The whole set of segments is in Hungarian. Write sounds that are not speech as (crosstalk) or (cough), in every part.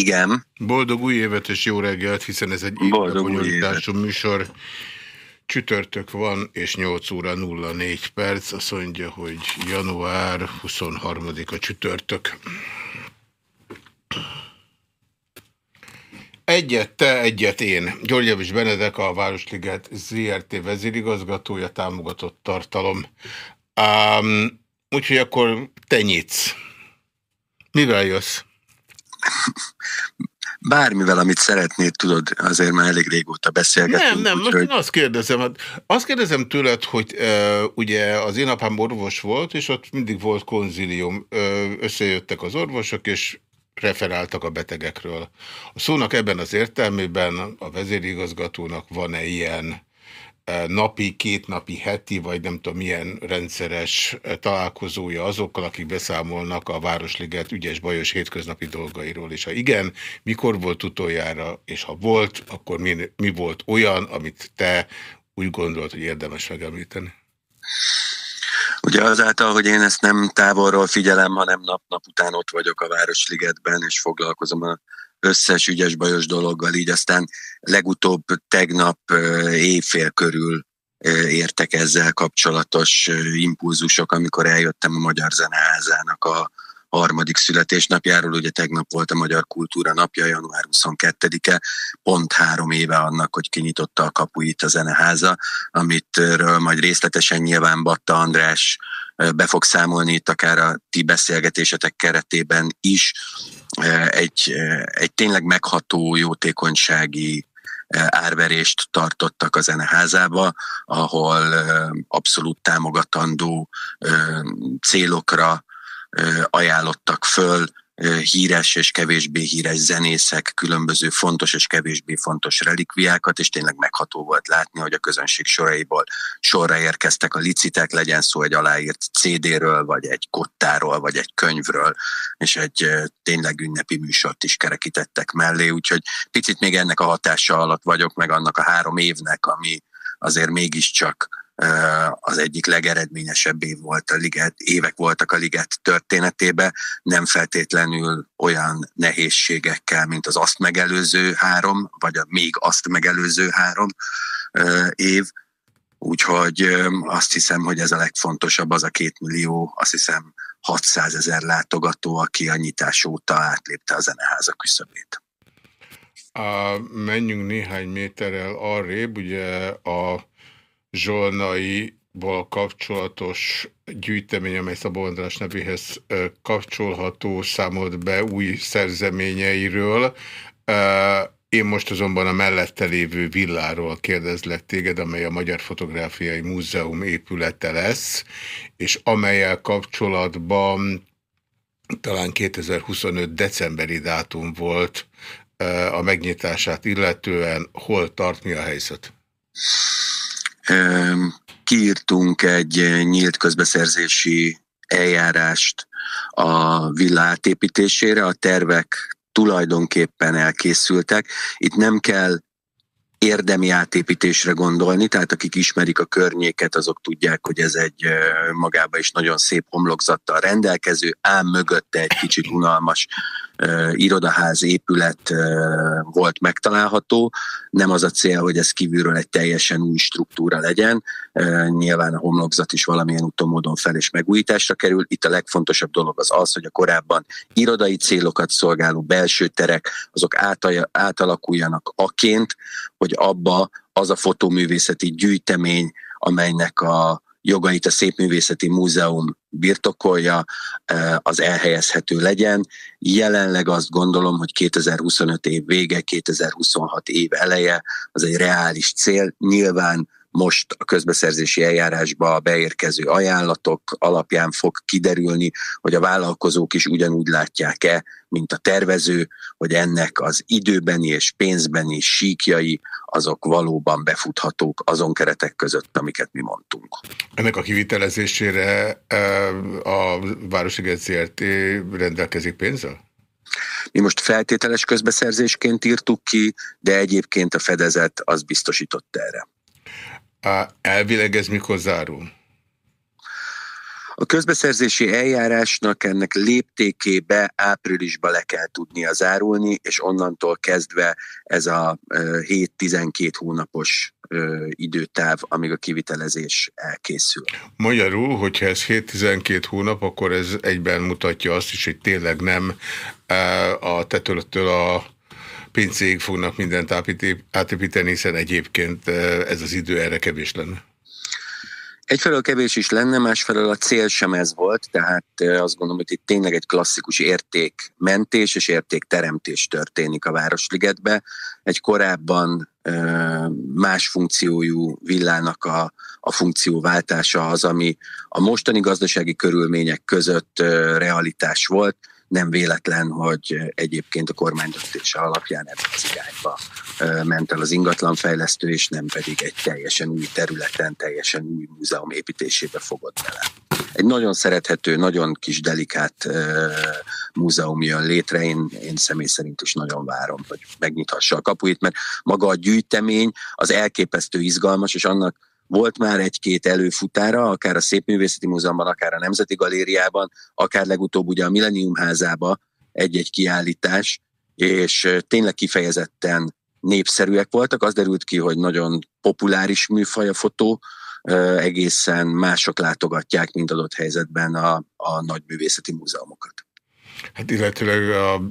Igen. Boldog új évet és jó reggelt, hiszen ez egy bonyolítású műsor. Csütörtök van, és 8 óra 04 perc. Azt mondja, hogy január 23-a csütörtök. Egyet te, egyet én. Györgyevics Benedek, a Városliget ZRT vezérigazgatója, támogatott tartalom. Um, úgyhogy akkor te nyitsz. Mivel jössz? Bármivel, amit szeretnéd, tudod, azért már elég régóta beszélgetünk. Nem, nem, most hogy... én azt kérdezem, hát azt kérdezem tőled, hogy uh, ugye az én apám orvos volt, és ott mindig volt konzilium. Összejöttek az orvosok, és referáltak a betegekről. A szónak ebben az értelmében a vezérigazgatónak van-e ilyen napi, kétnapi, heti, vagy nem tudom milyen rendszeres találkozója azokkal, akik beszámolnak a Városliget ügyes bajos hétköznapi dolgairól. És ha igen, mikor volt utoljára, és ha volt, akkor mi, mi volt olyan, amit te úgy gondolt, hogy érdemes megemlíteni? Ugye azáltal, hogy én ezt nem távolról figyelem, hanem nap-nap után ott vagyok a Városligetben, és foglalkozom a összes ügyes bajos dologgal, így aztán legutóbb tegnap éjfél körül értek ezzel kapcsolatos impulzusok, amikor eljöttem a Magyar Zeneházának a harmadik születésnapjáról, ugye tegnap volt a Magyar Kultúra napja, január 22-e, pont három éve annak, hogy kinyitotta a kapuit a zeneháza, amitről majd részletesen nyilván Batta András be fog számolni itt akár a ti beszélgetésetek keretében is, egy, egy tényleg megható jótékonysági árverést tartottak a zeneházába, ahol abszolút támogatandó célokra ajánlottak föl híres és kevésbé híres zenészek, különböző fontos és kevésbé fontos relikviákat, és tényleg megható volt látni, hogy a közönség soraiból sorra érkeztek a licitek, legyen szó egy aláírt CD-ről, vagy egy kottáról, vagy egy könyvről, és egy tényleg ünnepi műsort is kerekítettek mellé, úgyhogy picit még ennek a hatása alatt vagyok, meg annak a három évnek, ami azért mégiscsak az egyik legeredményesebb év volt a liget, évek voltak a liget történetében, nem feltétlenül olyan nehézségekkel, mint az azt megelőző három, vagy a még azt megelőző három év, Úgyhogy azt hiszem, hogy ez a legfontosabb, az a két millió, azt hiszem 600 ezer látogató, aki a nyitás óta átlépte a zeneháza küszöbét. A, menjünk néhány méterrel arrébb, ugye a zsolnaiból kapcsolatos gyűjtemény, amely Szabó András nevéhez kapcsolható, számolt be új szerzeményeiről. Én most azonban a mellette lévő villáról kérdezlek téged, amely a Magyar Fotográfiai Múzeum épülete lesz, és amelyel kapcsolatban talán 2025 decemberi dátum volt a megnyitását illetően. Hol tart, mi a helyzet? Kiírtunk egy nyílt közbeszerzési eljárást a villa átépítésére, a tervek tulajdonképpen elkészültek. Itt nem kell érdemi átépítésre gondolni, tehát akik ismerik a környéket, azok tudják, hogy ez egy magába is nagyon szép homlokzattal rendelkező, ám mögötte egy kicsit unalmas irodaház épület volt megtalálható. Nem az a cél, hogy ez kívülről egy teljesen új struktúra legyen. Nyilván a homlokzat is valamilyen úton módon fel és megújításra kerül. Itt a legfontosabb dolog az az, hogy a korábban irodai célokat szolgáló belső terek, azok átalakuljanak aként, hogy abba az a fotóművészeti gyűjtemény, amelynek a jogait a Szépművészeti Múzeum birtokolja, az elhelyezhető legyen. Jelenleg azt gondolom, hogy 2025 év vége, 2026 év eleje az egy reális cél. Nyilván most a közbeszerzési eljárásba beérkező ajánlatok alapján fog kiderülni, hogy a vállalkozók is ugyanúgy látják-e, mint a tervező, hogy ennek az időbeni és pénzbeni síkjai azok valóban befuthatók azon keretek között, amiket mi mondtunk. Ennek a kivitelezésére a Városi ZRT rendelkezik pénzzel? Mi most feltételes közbeszerzésként írtuk ki, de egyébként a fedezet az biztosított erre. Elvileg ez mikor zárul? A közbeszerzési eljárásnak ennek léptékébe áprilisba le kell tudnia zárulni, és onnantól kezdve ez a 7-12 hónapos időtáv, amíg a kivitelezés elkészül. Magyarul, hogyha ez 7-12 hónap, akkor ez egyben mutatja azt is, hogy tényleg nem a tetőtől a pincéig fognak mindent átépíteni, hiszen egyébként ez az idő erre kevés lenne. Egyfelől kevés is lenne, másfelől a cél sem ez volt, tehát azt gondolom, hogy itt tényleg egy klasszikus értékmentés és értékteremtés történik a Városligetbe. Egy korábban más funkciójú villának a, a funkcióváltása az, ami a mostani gazdasági körülmények között realitás volt, nem véletlen, hogy egyébként a kormány döntése alapján ebben az irányba ment el az ingatlanfejlesztő, és nem pedig egy teljesen új területen, teljesen új múzeum építésébe fogott bele. Egy nagyon szerethető, nagyon kis delikát múzeum jön létre, én, én személy szerint is nagyon várom, hogy megnyithassa a kapuit, mert maga a gyűjtemény az elképesztő izgalmas, és annak volt már egy-két előfutára, akár a Szépművészeti Múzeumban, akár a Nemzeti Galériában, akár legutóbb ugye a Millennium házába egy-egy kiállítás, és tényleg kifejezetten népszerűek voltak. Az derült ki, hogy nagyon populáris műfaj a fotó, egészen mások látogatják, mint adott helyzetben a, a nagyművészeti múzeumokat. Hát illetőleg a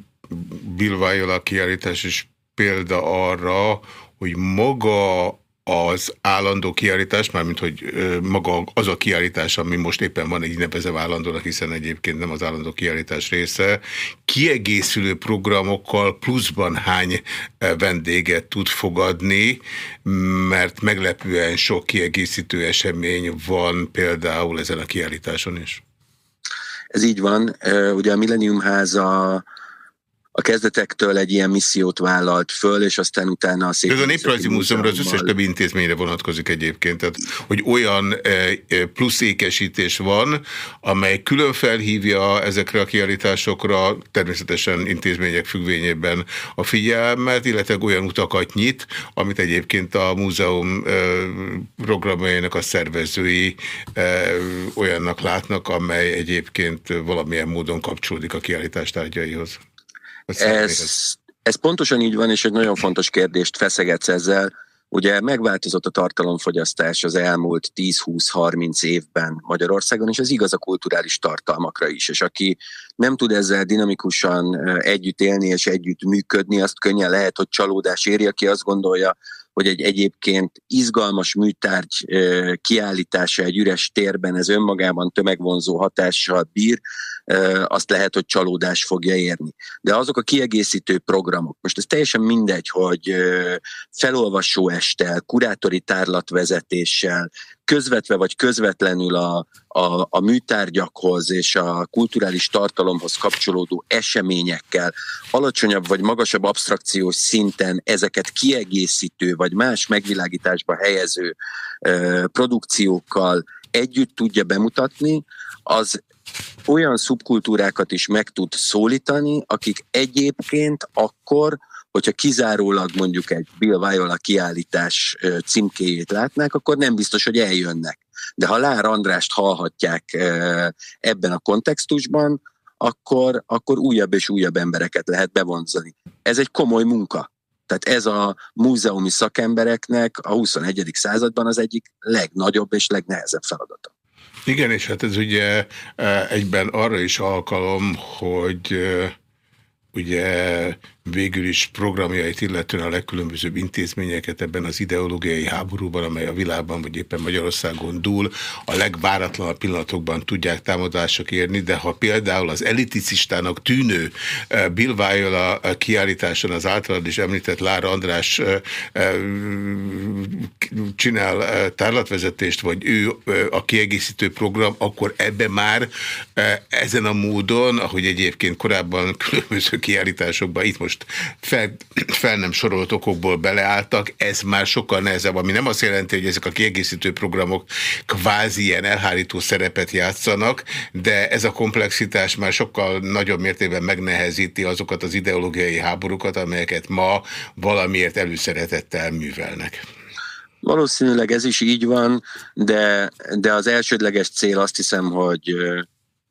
Bill Viola kiállítás is példa arra, hogy maga az állandó kiállítás, mármint hogy maga az a kiállítás, ami most éppen van, egy nevezem állandónak, hiszen egyébként nem az állandó kiállítás része, kiegészülő programokkal pluszban hány vendéget tud fogadni, mert meglepően sok kiegészítő esemény van például ezen a kiállításon is. Ez így van. Ugye a Millennium Háza a kezdetektől egy ilyen missziót vállalt föl, és aztán utána a szép... Ez a Néprajzi Múzeumra az összes többi intézményre vonatkozik egyébként, tehát hogy olyan e, e, pluszékesítés van, amely külön felhívja ezekre a kiállításokra, természetesen intézmények függvényében a figyelmet, illetve olyan utakat nyit, amit egyébként a múzeum e, programjainak a szervezői olyannak látnak, amely egyébként valamilyen módon kapcsolódik a kiállítás tárgyaihoz. Ez, ez pontosan így van, és egy nagyon fontos kérdést feszegetsz ezzel. Ugye megváltozott a tartalomfogyasztás az elmúlt 10-20-30 évben Magyarországon, és ez igaz a kulturális tartalmakra is. És aki nem tud ezzel dinamikusan együtt élni és együtt működni, azt könnyen lehet, hogy csalódás éri, aki azt gondolja, hogy egy egyébként izgalmas műtárgy kiállítása egy üres térben ez önmagában tömegvonzó hatással bír, azt lehet, hogy csalódás fogja érni. De azok a kiegészítő programok, most ez teljesen mindegy, hogy felolvasó estel, kurátori tárlatvezetéssel, közvetve vagy közvetlenül a, a, a műtárgyakhoz és a kulturális tartalomhoz kapcsolódó eseményekkel alacsonyabb vagy magasabb abstrakciós szinten ezeket kiegészítő vagy más megvilágításba helyező ö, produkciókkal együtt tudja bemutatni, az olyan szubkultúrákat is meg tud szólítani, akik egyébként akkor, hogyha kizárólag mondjuk egy Bill Viola kiállítás címkéjét látnák, akkor nem biztos, hogy eljönnek. De ha Lár Andrást hallhatják ebben a kontextusban, akkor, akkor újabb és újabb embereket lehet bevonzani. Ez egy komoly munka. Tehát ez a múzeumi szakembereknek a 21. században az egyik legnagyobb és legnehezebb feladata. Igen, és hát ez ugye egyben arra is alkalom, hogy ugye végül is programjait, illetően a legkülönbözőbb intézményeket ebben az ideológiai háborúban, amely a világban vagy éppen Magyarországon dúl, a legváratlanabb pillanatokban tudják támadások érni, de ha például az eliticistának tűnő eh, Bill Viola eh, kiállításon az általad is említett Lára András eh, csinál tárlatvezetést, vagy ő a kiegészítő program, akkor ebbe már ezen a módon, ahogy egyébként korábban (laughs) különböző kiállításokban, itt most fel, fel nem sorolt okokból beleálltak, ez már sokkal nehezebb, ami nem azt jelenti, hogy ezek a kiegészítő programok kvázi ilyen elhárító szerepet játszanak, de ez a komplexitás már sokkal nagyobb mértékben megnehezíti azokat az ideológiai háborúkat, amelyeket ma valamiért előszeretettel művelnek. Valószínűleg ez is így van, de, de az elsődleges cél azt hiszem, hogy,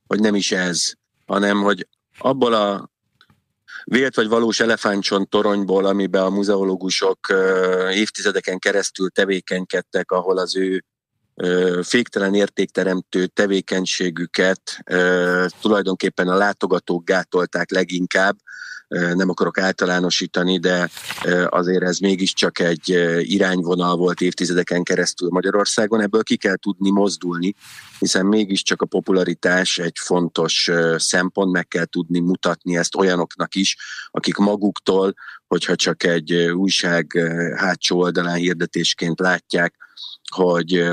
hogy nem is ez, hanem hogy abból a vélt vagy valós elefántcsont toronyból, amiben a muzeológusok évtizedeken keresztül tevékenykedtek, ahol az ő féktelen értékteremtő tevékenységüket tulajdonképpen a látogatók gátolták leginkább, nem akarok általánosítani, de azért ez mégiscsak egy irányvonal volt évtizedeken keresztül Magyarországon. Ebből ki kell tudni mozdulni, hiszen mégiscsak a popularitás egy fontos szempont, meg kell tudni mutatni ezt olyanoknak is, akik maguktól, hogyha csak egy újság hátsó oldalán hirdetésként látják, hogy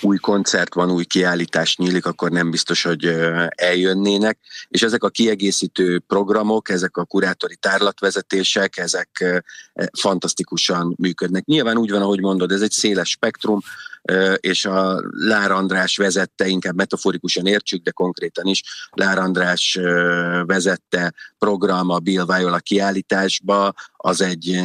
új koncert van, új kiállítás nyílik, akkor nem biztos, hogy eljönnének. És ezek a kiegészítő programok, ezek a kurátori tárlatvezetések, ezek e, fantasztikusan működnek. Nyilván úgy van, ahogy mondod, ez egy széles spektrum, és a Lár András vezette, inkább metaforikusan értsük, de konkrétan is Lár András vezette program a Bill Viola kiállításba, az egy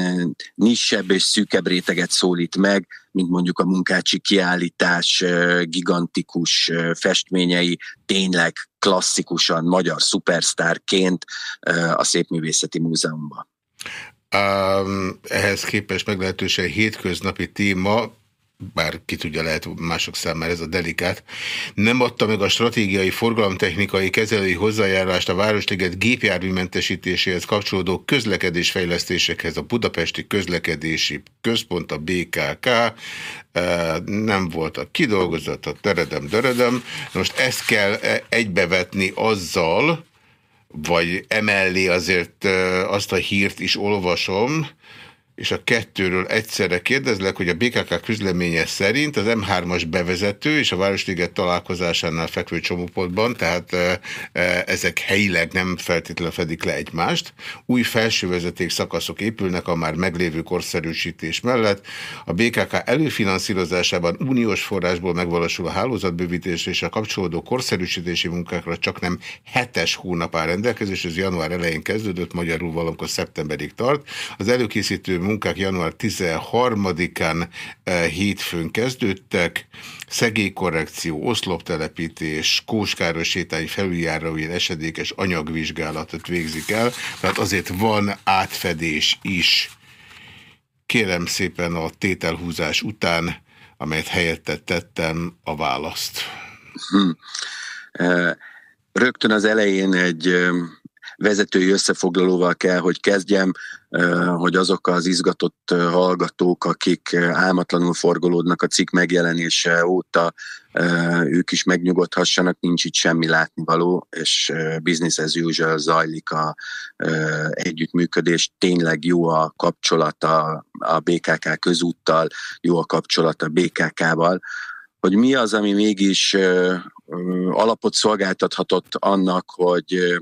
nissebb és szűkebb réteget szólít meg, mint mondjuk a munkácsi kiállítás gigantikus festményei, tényleg klasszikusan magyar szupersztárként a Szépművészeti Múzeumban. Um, ehhez képest meglehetősen hétköznapi téma, bár ki tudja, lehet mások számára ez a delikát, nem adta meg a stratégiai forgalomtechnikai kezelői hozzájárulást a Városliget gépjárműmentesítéséhez kapcsolódó közlekedésfejlesztésekhez a Budapesti Közlekedési Központ, a BKK, nem volt a kidolgozat, a teredem, döredem. Most ezt kell egybevetni azzal, vagy emellé azért azt a hírt is olvasom, és a kettőről egyszerre kérdezlek, hogy a BKK közleménye szerint az M3-as bevezető és a Városliget találkozásánál fekvő csomópontban, tehát e, ezek helyileg nem feltétlenül fedik le egymást. Új felsővezeték szakaszok épülnek a már meglévő korszerűsítés mellett. A BKK előfinanszírozásában uniós forrásból megvalósul a hálózatbővítés és a kapcsolódó korszerűsítési munkákra csak nem hetes hónap áll rendelkezés, ez január elején kezdődött, magyarul valamikor szeptemberig tart. Az előkészítő munkák január 13-án eh, hétfőn kezdődtek, szegélykorrekció, oszloptelepítés, Kóskáros sétány felüljáróin esedékes anyagvizsgálatot végzik el, tehát azért van átfedés is. Kérem szépen a tételhúzás után, amelyet helyette tettem, a választ. Hmm. Rögtön az elején egy vezetői összefoglalóval kell, hogy kezdjem, hogy azok az izgatott hallgatók, akik álmatlanul forgolódnak a cikk megjelenése óta, ők is megnyugodhassanak, nincs itt semmi látnivaló, és business as usual zajlik a együttműködés, tényleg jó a kapcsolata a BKK közúttal, jó a kapcsolat a BKK-val, hogy mi az, ami mégis alapot szolgáltathatott annak, hogy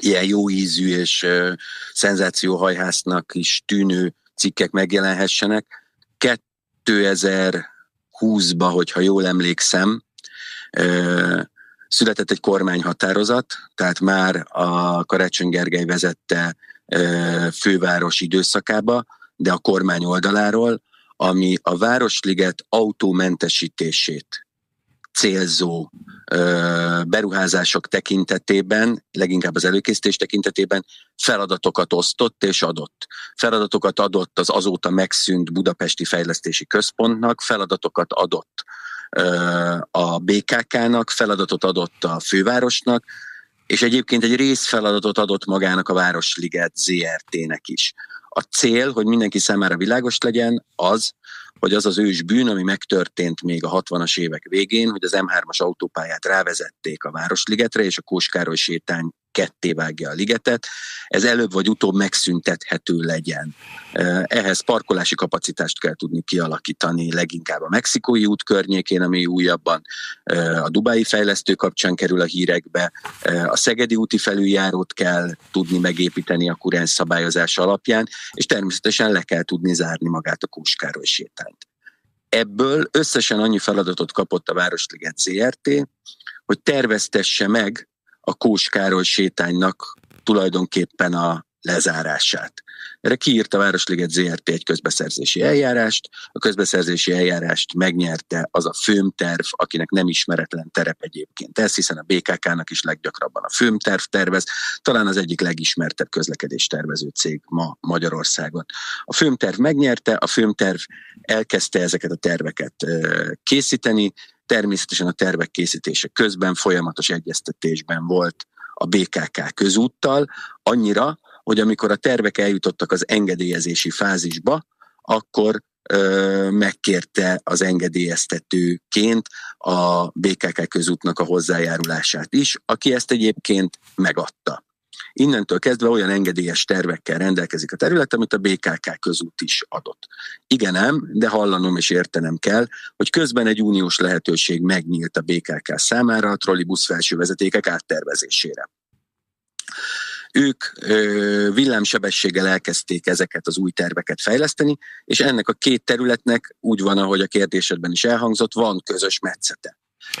ilyen jó ízű és uh, szenzációhajhásznak is tűnő cikkek megjelenhessenek. 2020-ba, hogyha jól emlékszem, született egy kormányhatározat, tehát már a Karácsony Gergely vezette uh, főváros időszakába, de a kormány oldaláról, ami a Városliget autómentesítését célzó beruházások tekintetében, leginkább az előkészítés tekintetében feladatokat osztott és adott. Feladatokat adott az azóta megszűnt Budapesti Fejlesztési Központnak, feladatokat adott a BKK-nak, feladatot adott a fővárosnak, és egyébként egy részfeladatot adott magának a Városliget ZRT-nek is. A cél, hogy mindenki számára világos legyen, az, hogy az az ős bűn, ami megtörtént még a 60-as évek végén, hogy az M3-as autópályát rávezették a Városligetre, és a Kóskároly sétány ketté vágja a ligetet, ez előbb vagy utóbb megszüntethető legyen. Ehhez parkolási kapacitást kell tudni kialakítani, leginkább a mexikói út környékén, ami újabban a dubái fejlesztő kapcsán kerül a hírekbe, a szegedi úti felüljárót kell tudni megépíteni a kurens szabályozás alapján, és természetesen le kell tudni zárni magát a Kóskároly sétányt. Ebből összesen annyi feladatot kapott a Városliget ZRT, hogy terveztesse meg a Kós Károly sétánynak tulajdonképpen a lezárását. Erre kiírta a Városliget ZRT. egy közbeszerzési eljárást, a közbeszerzési eljárást megnyerte az a főmterv, akinek nem ismeretlen terep egyébként ez, hiszen a BKK-nak is leggyakrabban a főmterv tervez, talán az egyik legismertebb közlekedés tervező cég ma Magyarországon. A főmterv megnyerte, a főmterv elkezdte ezeket a terveket készíteni, természetesen a tervek készítése közben folyamatos egyeztetésben volt a BKK közúttal, annyira, hogy amikor a tervek eljutottak az engedélyezési fázisba, akkor ö, megkérte az engedélyeztetőként a BKK közútnak a hozzájárulását is, aki ezt egyébként megadta. Innentől kezdve olyan engedélyes tervekkel rendelkezik a terület, amit a BKK közút is adott. Igen nem, de hallanom és értenem kell, hogy közben egy uniós lehetőség megnyílt a BKK számára a trollibusz felső vezetékek áttervezésére. Ők villámsebességgel elkezdték ezeket az új terveket fejleszteni, és ennek a két területnek úgy van, ahogy a kérdésedben is elhangzott, van közös metszete.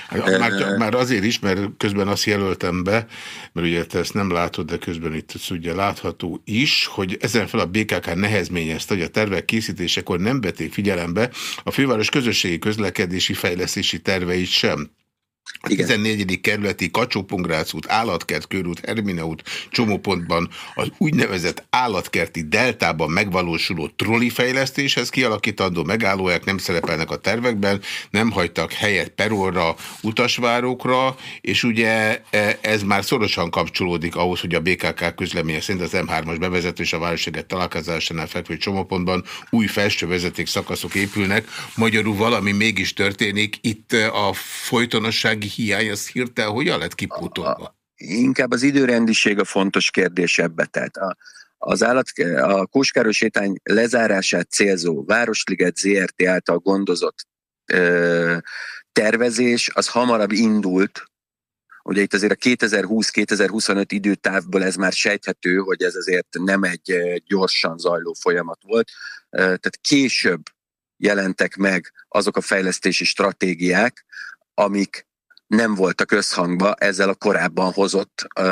Hát, már, már azért is, mert közben azt jelöltem be, mert ugye te ezt nem látod, de közben itt ugye látható is, hogy ezen fel a BKK nehezményezte, hogy a tervek készítésekor nem vették figyelembe a főváros közösségi közlekedési fejlesztési terveit sem. A 14. kerületi kacsó út, Állatkert körút, Hermine út csomópontban az úgynevezett állatkerti deltában megvalósuló troli fejlesztéshez kialakítandó megállóják nem szerepelnek a tervekben, nem hagytak helyet perorra, utasvárókra, és ugye e, ez már szorosan kapcsolódik ahhoz, hogy a BKK közleménye szerint az M3-as bevezető és a Városliget találkozásánál fekvő csomópontban új felső vezeték szakaszok épülnek. Magyarul valami mégis történik. Itt a folytonosság gazdasági hiány az hirtelen hogyan lett kipótolva? Inkább az időrendiség a fontos kérdés ebbe. Tehát a, az állat, a Kóskáros sétány lezárását célzó Városliget ZRT által gondozott ö, tervezés az hamarabb indult, Ugye itt azért a 2020-2025 időtávból ez már sejthető, hogy ez azért nem egy gyorsan zajló folyamat volt. Tehát később jelentek meg azok a fejlesztési stratégiák, amik nem voltak összhangba ezzel a korábban hozott uh,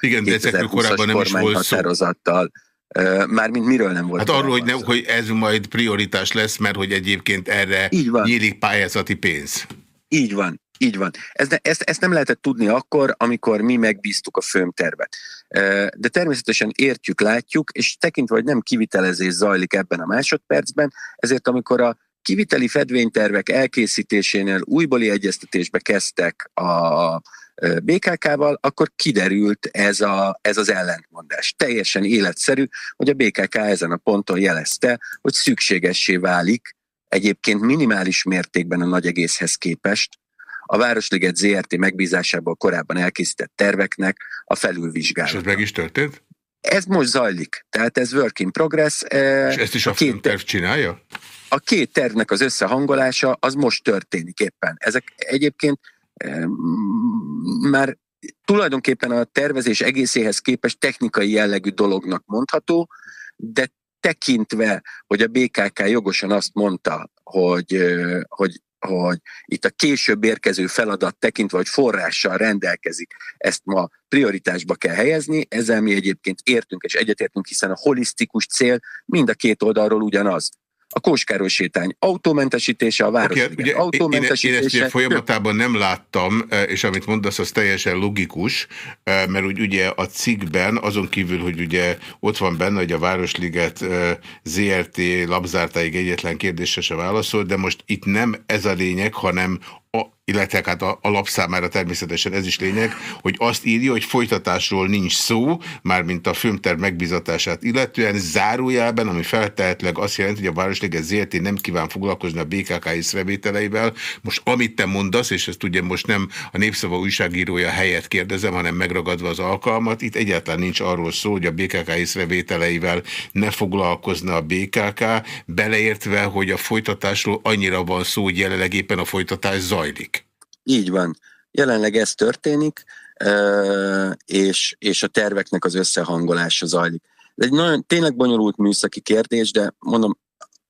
Igen, de ezekről korábban nem is volt határozattal. Uh, Mármint miről nem volt. Hát arról, hogy, nem, hogy ez majd prioritás lesz, mert hogy egyébként erre nyílik pályázati pénz. Így van, így van. Ez, ezt, ezt nem lehetett tudni akkor, amikor mi megbíztuk a főmtervet. De természetesen értjük, látjuk, és tekintve, hogy nem kivitelezés zajlik ebben a másodpercben, ezért amikor a kiviteli fedvénytervek elkészítésénél újbóli egyeztetésbe kezdtek a BKK-val, akkor kiderült ez, a, ez az ellentmondás. Teljesen életszerű, hogy a BKK ezen a ponton jelezte, hogy szükségessé válik egyébként minimális mértékben a nagy egészhez képest a Városliget ZRT megbízásából korábban elkészített terveknek a felülvizsgálat. És ez meg is történt? Ez most zajlik, tehát ez work in progress. És ezt is a, a két terv csinálja? A két tervnek az összehangolása az most történik éppen. Ezek egyébként már tulajdonképpen a tervezés egészéhez képest technikai jellegű dolognak mondható, de tekintve, hogy a BKK jogosan azt mondta, hogy, hogy, hogy itt a később érkező feladat tekintve, hogy forrással rendelkezik, ezt ma prioritásba kell helyezni, ezzel mi egyébként értünk és egyetértünk, hiszen a holisztikus cél mind a két oldalról ugyanaz a Kóskároly sétány autómentesítése, a város okay, ugye, autómentesítése. Én, én ezt ugye folyamatában nem láttam, eh, és amit mondasz, az teljesen logikus, eh, mert úgy ugye a cikkben, azon kívül, hogy ugye ott van benne, hogy a Városliget eh, ZRT labzártáig egyetlen kérdésre se válaszol, de most itt nem ez a lényeg, hanem a, illetve hát a, a lap számára természetesen ez is lényeg, hogy azt írja, hogy folytatásról nincs szó, mármint a filmterv megbizatását illetően zárójelben, ami feltehetleg azt jelenti, hogy a Városliget ZRT nem kíván foglalkozni a BKK észrevételeivel. Most amit te mondasz, és ezt ugye most nem a Népszava újságírója helyett kérdezem, hanem megragadva az alkalmat, itt egyáltalán nincs arról szó, hogy a BKK észrevételeivel ne foglalkozna a BKK, beleértve, hogy a folytatásról annyira van szó, hogy jelenleg éppen a folytatás zajlik. Így van. Jelenleg ez történik, és, és a terveknek az összehangolása zajlik. Ez egy nagyon tényleg bonyolult műszaki kérdés, de mondom,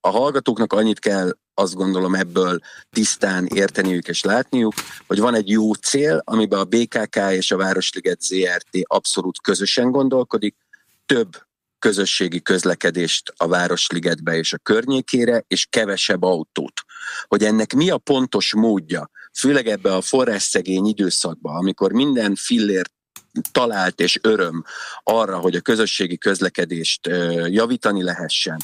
a hallgatóknak annyit kell azt gondolom ebből tisztán érteniük és látniuk, hogy van egy jó cél, amiben a BKK és a Városliget ZRT abszolút közösen gondolkodik, több közösségi közlekedést a Városligetbe és a környékére, és kevesebb autót. Hogy ennek mi a pontos módja, főleg ebbe a forrásszegény időszakban, amikor minden fillért talált és öröm arra, hogy a közösségi közlekedést javítani lehessen,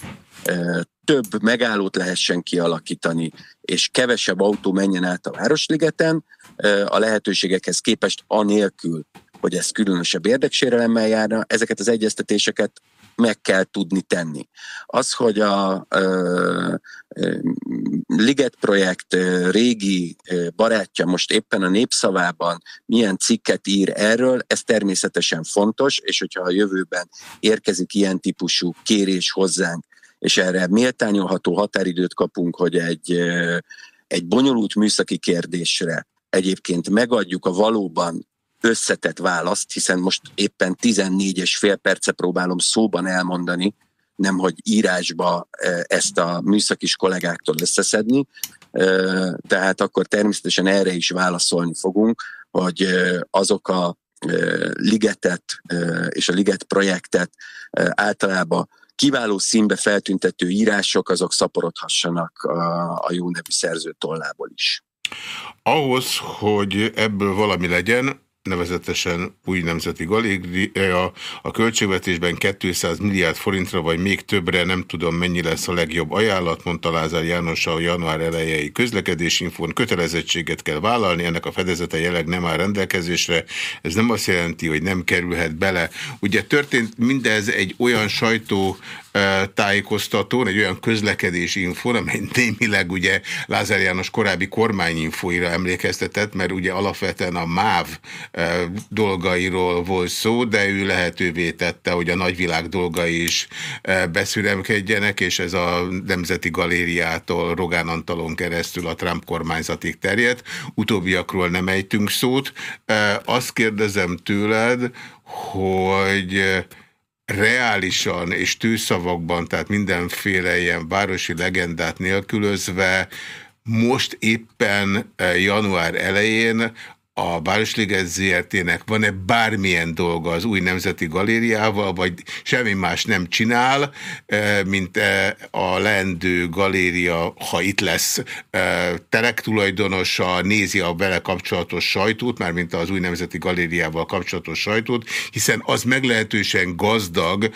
több megállót lehessen kialakítani, és kevesebb autó menjen át a Városligeten, a lehetőségekhez képest anélkül, hogy ez különösebb érdeksérelemmel járna, ezeket az egyeztetéseket meg kell tudni tenni. Az, hogy a ö, ö, Liget projekt ö, régi ö, barátja most éppen a népszavában milyen cikket ír erről, ez természetesen fontos, és hogyha a jövőben érkezik ilyen típusú kérés hozzánk, és erre méltányolható határidőt kapunk, hogy egy, egy bonyolult műszaki kérdésre egyébként megadjuk a valóban összetett választ, hiszen most éppen 14 és fél perce próbálom szóban elmondani, nem hogy írásba ezt a műszakis kollégáktól összeszedni, tehát akkor természetesen erre is válaszolni fogunk, hogy azok a ligetet és a liget projektet általában kiváló színbe feltüntető írások, azok szaporodhassanak a, a jó nevű szerző tollából is. Ahhoz, hogy ebből valami legyen, nevezetesen új nemzeti galéria, a költségvetésben 200 milliárd forintra, vagy még többre, nem tudom mennyi lesz a legjobb ajánlat, mondta Lázár János a január elejei közlekedésinfón. Kötelezettséget kell vállalni, ennek a fedezete jelenleg nem áll rendelkezésre. Ez nem azt jelenti, hogy nem kerülhet bele. Ugye történt mindez egy olyan sajtó tájékoztatón, egy olyan közlekedési infón, amely (laughs) némileg ugye Lázár János korábbi kormányinfóira emlékeztetett, mert ugye alapvetően a MÁV dolgairól volt szó, de ő lehetővé tette, hogy a nagyvilág dolgai is beszüremkedjenek, és ez a Nemzeti Galériától Rogán Antalon keresztül a Trump kormányzatig terjedt. Utóbbiakról nem ejtünk szót. Azt kérdezem tőled, hogy reálisan és tűszavakban, tehát mindenféle ilyen városi legendát nélkülözve, most éppen eh, január elején a Városliget ZRT-nek van-e bármilyen dolga az új Nemzeti Galériával, vagy semmi más nem csinál, eh, mint eh, a leendő galéria, ha itt lesz eh, telek tulajdonosa, nézi a vele kapcsolatos sajtót, mármint az új Nemzeti Galériával kapcsolatos sajtót, hiszen az meglehetősen gazdag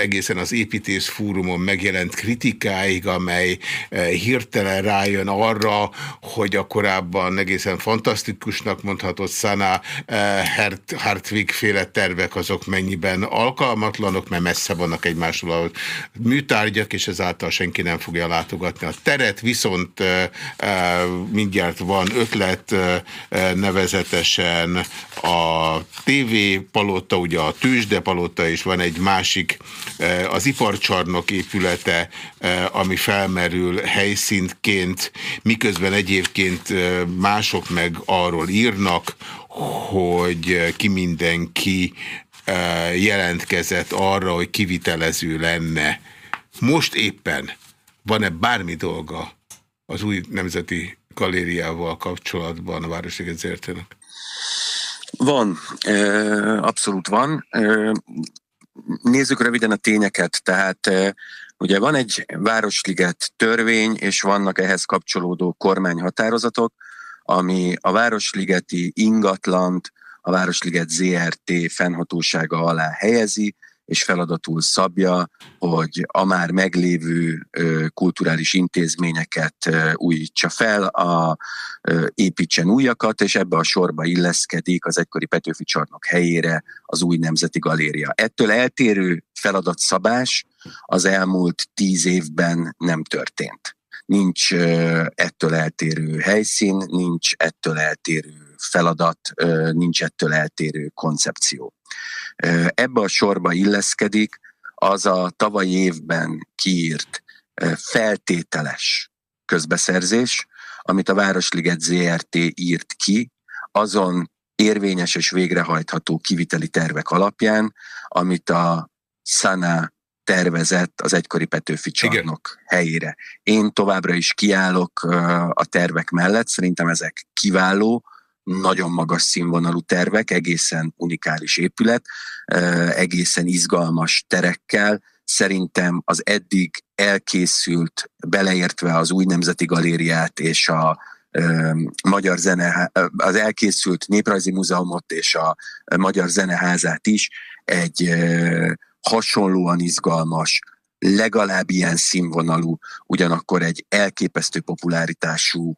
egészen az építész fórumon megjelent kritikáig, amely hirtelen rájön arra, hogy a korábban egészen fantasztikusnak mondhatott Sana eh, Hartwig féle tervek azok mennyiben alkalmatlanok, mert messze vannak egymásról a műtárgyak, és ezáltal senki nem fogja látogatni. A teret, viszont eh, eh, mindjárt van ötlet nevezetesen a TV palota, ugye a tőzsde palota, és van egy másik, az iparcsarnok épülete, ami felmerül helyszintként, miközben egyébként mások meg arról írnak, írnak, hogy ki mindenki eh, jelentkezett arra, hogy kivitelező lenne. Most éppen van-e bármi dolga az új nemzeti galériával kapcsolatban a Városliget Zértének? Van, eh, abszolút van. Eh, nézzük röviden a tényeket. Tehát ugye van egy Városliget törvény, és vannak ehhez kapcsolódó kormányhatározatok, ami a Városligeti ingatlant a Városliget ZRT fennhatósága alá helyezi, és feladatul szabja, hogy a már meglévő kulturális intézményeket újítsa fel, a, építsen újakat, és ebbe a sorba illeszkedik az egykori Petőfi csarnok helyére az új Nemzeti Galéria. Ettől eltérő feladatszabás az elmúlt tíz évben nem történt nincs ettől eltérő helyszín, nincs ettől eltérő feladat, nincs ettől eltérő koncepció. Ebbe a sorba illeszkedik az a tavalyi évben kiírt feltételes közbeszerzés, amit a Városliget ZRT írt ki, azon érvényes és végrehajtható kiviteli tervek alapján, amit a SANA tervezett az egykori Petőfi csarnok Igen. helyére. Én továbbra is kiállok a tervek mellett, szerintem ezek kiváló nagyon magas színvonalú tervek, egészen unikális épület, egészen izgalmas terekkel. Szerintem az eddig elkészült, beleértve az új nemzeti galériát és a Magyar Zene, az elkészült Néprajzi Múzeumot és a Magyar Zeneházát is egy hasonlóan izgalmas, legalább ilyen színvonalú, ugyanakkor egy elképesztő popularitású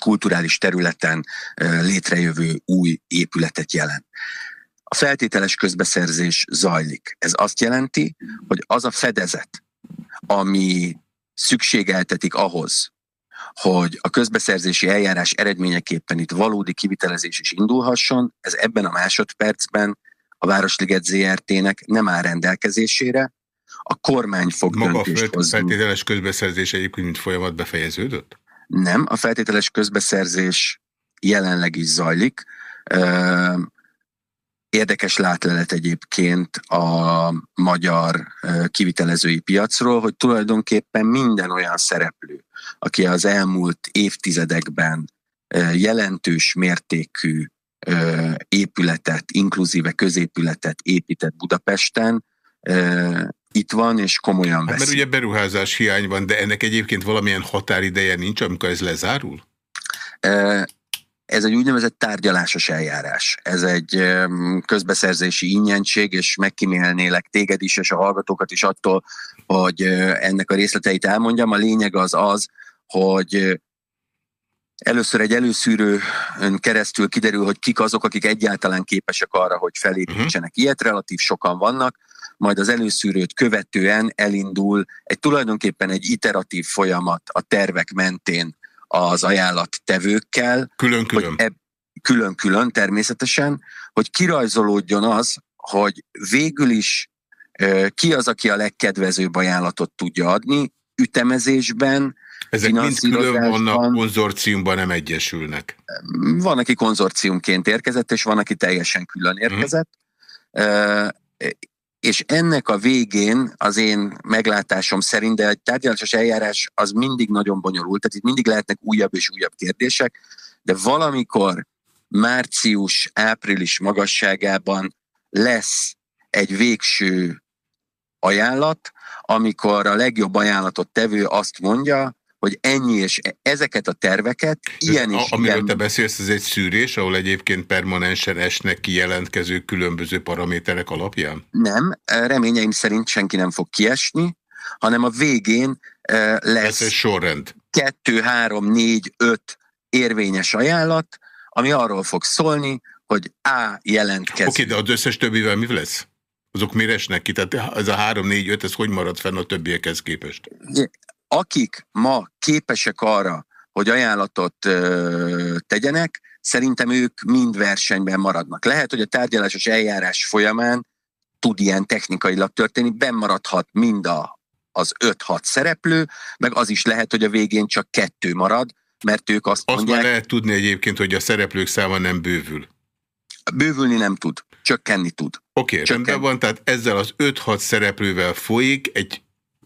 kulturális területen létrejövő új épületet jelent. A feltételes közbeszerzés zajlik. Ez azt jelenti, hogy az a fedezet, ami szükségeltetik ahhoz, hogy a közbeszerzési eljárás eredményeképpen itt valódi kivitelezés is indulhasson, ez ebben a másodpercben a Városliget ZRT-nek nem áll rendelkezésére, a kormány fog Maga döntést a hozni. feltételes közbeszerzés egyébként mint folyamat befejeződött? Nem, a feltételes közbeszerzés jelenleg is zajlik. Érdekes látlelet egyébként a magyar kivitelezői piacról, hogy tulajdonképpen minden olyan szereplő, aki az elmúlt évtizedekben jelentős mértékű épületet, inkluzíve középületet épített Budapesten, itt van, és komolyan hát, Mert ugye beruházás hiány van, de ennek egyébként valamilyen határideje nincs, amikor ez lezárul? Ez egy úgynevezett tárgyalásos eljárás. Ez egy közbeszerzési ingyentség, és megkímélnélek téged is, és a hallgatókat is attól, hogy ennek a részleteit elmondjam. A lényeg az az, hogy Először egy előszűrő keresztül kiderül, hogy kik azok, akik egyáltalán képesek arra, hogy felépítsenek uh-huh. ilyet, relatív sokan vannak, majd az előszűrőt követően elindul egy tulajdonképpen egy iteratív folyamat a tervek mentén az ajánlattevőkkel. Külön-külön. Eb- külön-külön természetesen, hogy kirajzolódjon az, hogy végül is ki az, aki a legkedvezőbb ajánlatot tudja adni, ütemezésben, ezek mind külön vannak, konzorciumban nem egyesülnek. Van, aki konzorciumként érkezett, és van, aki teljesen külön érkezett. Uh-huh. És ennek a végén az én meglátásom szerint, de egy tárgyalásos eljárás az mindig nagyon bonyolult, tehát itt mindig lehetnek újabb és újabb kérdések, de valamikor március-április magasságában lesz egy végső ajánlat, amikor a legjobb ajánlatot tevő azt mondja, hogy ennyi és ezeket a terveket, ilyen a, Amiről ilyen... te beszélsz, ez egy szűrés, ahol egyébként permanensen esnek ki jelentkező különböző paraméterek alapján? Nem, reményeim szerint senki nem fog kiesni, hanem a végén lesz ez egy sorrend. kettő, három, négy, öt érvényes ajánlat, ami arról fog szólni, hogy A jelentkezik. Oké, okay, de az összes többivel mi lesz? Azok miért esnek ki? Tehát ez a három, négy, öt, ez hogy marad fenn a többiekhez képest? Akik ma képesek arra, hogy ajánlatot ö, tegyenek, szerintem ők mind versenyben maradnak. Lehet, hogy a tárgyalásos eljárás folyamán tud ilyen technikailag történni, bennmaradhat mind a, az 5-6 szereplő, meg az is lehet, hogy a végén csak kettő marad, mert ők azt, azt mondják... Azt már lehet tudni egyébként, hogy a szereplők száma nem bővül. Bővülni nem tud, csökkenni tud. Oké, okay, rendben van, tehát ezzel az 5-6 szereplővel folyik egy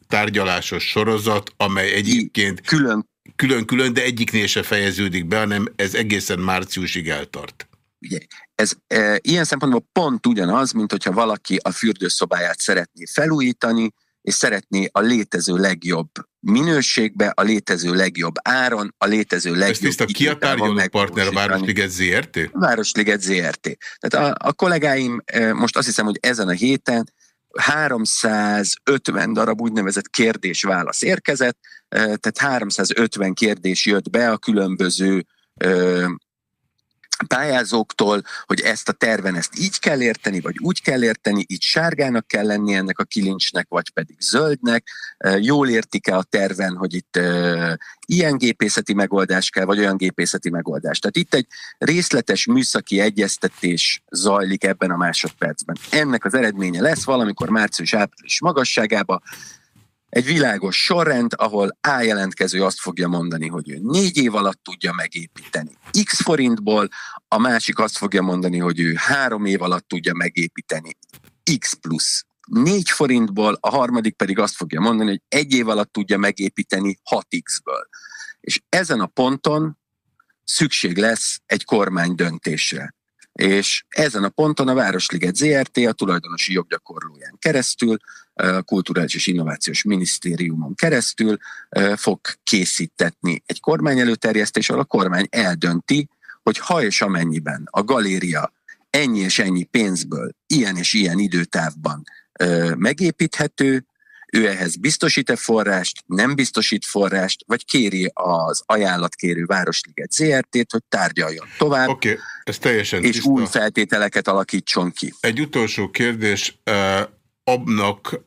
tárgyalásos sorozat, amely egyébként külön külön-külön, de egyiknél se fejeződik be, hanem ez egészen márciusig eltart. Ugye, ez e, ilyen szempontból pont ugyanaz, mint hogyha valaki a fürdőszobáját szeretné felújítani, és szeretné a létező legjobb minőségbe, a létező legjobb áron, a létező legjobb... Ezt tiszta, ki a tárgyaló partner a Városliget ZRT? Városliget ZRT. Tehát a, a kollégáim e, most azt hiszem, hogy ezen a héten 350 darab úgynevezett kérdés-válasz érkezett, tehát 350 kérdés jött be a különböző pályázóktól, hogy ezt a terven ezt így kell érteni, vagy úgy kell érteni, így sárgának kell lenni ennek a kilincsnek, vagy pedig zöldnek. Jól értik-e a terven, hogy itt ilyen gépészeti megoldás kell, vagy olyan gépészeti megoldás. Tehát itt egy részletes műszaki egyeztetés zajlik ebben a másodpercben. Ennek az eredménye lesz valamikor március-április magasságába, egy világos sorrend, ahol A jelentkező azt fogja mondani, hogy ő négy év alatt tudja megépíteni X forintból, a másik azt fogja mondani, hogy ő három év alatt tudja megépíteni X plusz 4 forintból, a harmadik pedig azt fogja mondani, hogy egy év alatt tudja megépíteni 6x-ből. És ezen a ponton szükség lesz egy kormány döntésre. És ezen a ponton a Városliget ZRT a tulajdonosi joggyakorlóján keresztül, a Kulturális és Innovációs Minisztériumon keresztül fog készítetni egy kormány előterjesztés, ahol a kormány eldönti, hogy ha és amennyiben a galéria ennyi és ennyi pénzből, ilyen és ilyen időtávban megépíthető, ő ehhez biztosít-e forrást, nem biztosít forrást, vagy kéri az ajánlatkérő Városliget ZRT-t, hogy tárgyaljon tovább, okay, ez teljesen és tiszta. új feltételeket alakítson ki. Egy utolsó kérdés, abnak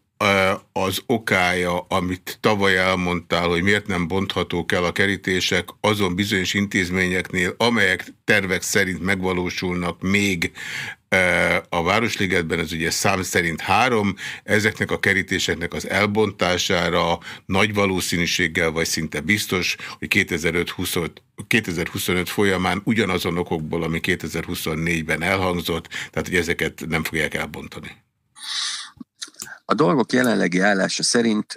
az okája, amit tavaly elmondtál, hogy miért nem bonthatók el a kerítések azon bizonyos intézményeknél, amelyek tervek szerint megvalósulnak még a Városligetben, ez ugye szám szerint három, ezeknek a kerítéseknek az elbontására nagy valószínűséggel, vagy szinte biztos, hogy 2025, 2025 folyamán ugyanazon okokból, ami 2024-ben elhangzott, tehát hogy ezeket nem fogják elbontani. A dolgok jelenlegi állása szerint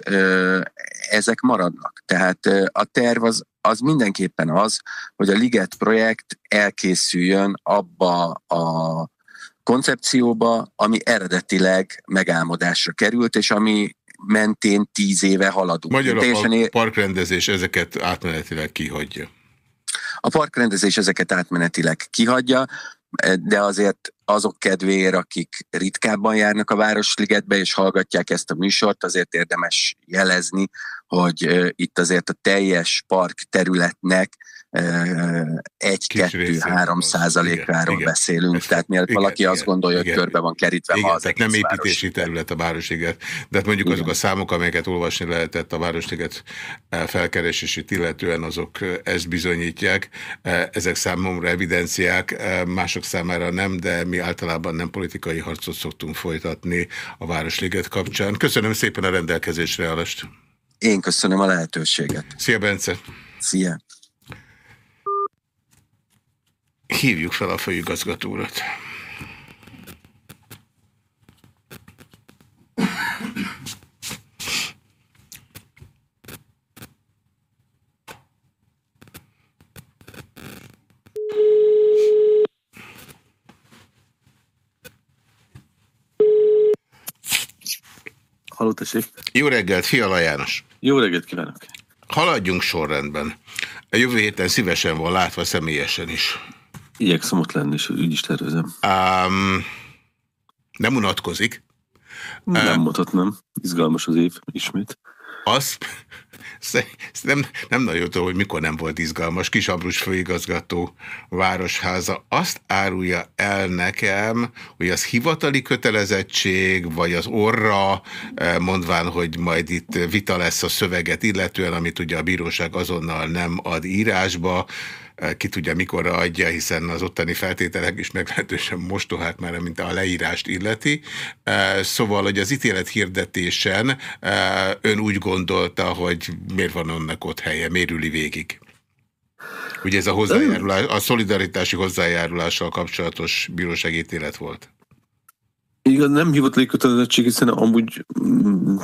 ezek maradnak. Tehát a terv az, az mindenképpen az, hogy a Liget projekt elkészüljön abba a koncepcióba, ami eredetileg megálmodásra került, és ami mentén tíz éve haladunk. Magyarul a parkrendezés ezeket átmenetileg kihagyja. A parkrendezés ezeket átmenetileg kihagyja, de azért azok kedvéért, akik ritkábban járnak a Városligetbe és hallgatják ezt a műsort, azért érdemes jelezni, hogy itt azért a teljes park területnek egy-kettő-három százalékáról beszélünk. Ezt, tehát igen, valaki igen, azt gondolja, igen, hogy körbe van kerítve igen, ma az tehát nem építési terület a Városliget. De hát mondjuk igen. azok a számok, amelyeket olvasni lehetett a Városliget felkeresését illetően, azok ezt bizonyítják. Ezek számomra evidenciák, mások számára nem, de mi általában nem politikai harcot szoktunk folytatni a Városliget kapcsán. Köszönöm szépen a rendelkezésre állást. Én köszönöm a lehetőséget. Szia, Bence! Szia! Hívjuk fel a főigazgatórat. Halló, tessék. Jó reggelt, Fiala János. Jó reggelt kívánok. Haladjunk sorrendben. A jövő héten szívesen van látva személyesen is. Igyekszem ott lenni, és úgy is tervezem. Um, nem unatkozik? Nem mondhatnám. Izgalmas az év ismét. Az nem, nem nagyon tudom, hogy mikor nem volt izgalmas. Kisambrus főigazgató városháza azt árulja el nekem, hogy az hivatali kötelezettség, vagy az orra, eh, mondván, hogy majd itt vita lesz a szöveget illetően, amit ugye a bíróság azonnal nem ad írásba, ki tudja mikor adja, hiszen az ottani feltételek is meglehetősen mostohák már, mint a leírást illeti. Szóval, hogy az ítélet hirdetésen ön úgy gondolta, hogy miért van annak ott helye, mérüli végig. Ugye ez a, hozzájárulás, a szolidaritási hozzájárulással kapcsolatos bíróságítélet volt. Igen, nem hivatali kötelezettség, hiszen amúgy mm,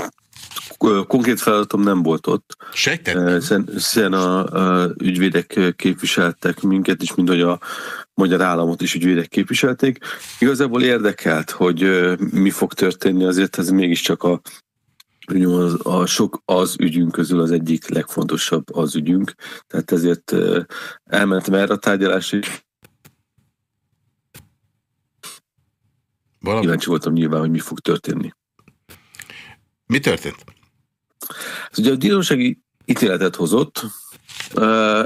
konkrét feladatom nem volt ott. Sejtettem. Hiszen, hiszen a, a ügyvédek képviseltek minket is, mint hogy a magyar államot is ügyvédek képviselték. Igazából érdekelt, hogy mi fog történni, azért ez mégiscsak a az, a sok az ügyünk közül az egyik legfontosabb az ügyünk, tehát ezért elmentem erre a tárgyalásra, és Valami... Kíváncsi voltam nyilván, hogy mi fog történni. Mi történt? Ez ugye a bírósági ítéletet hozott.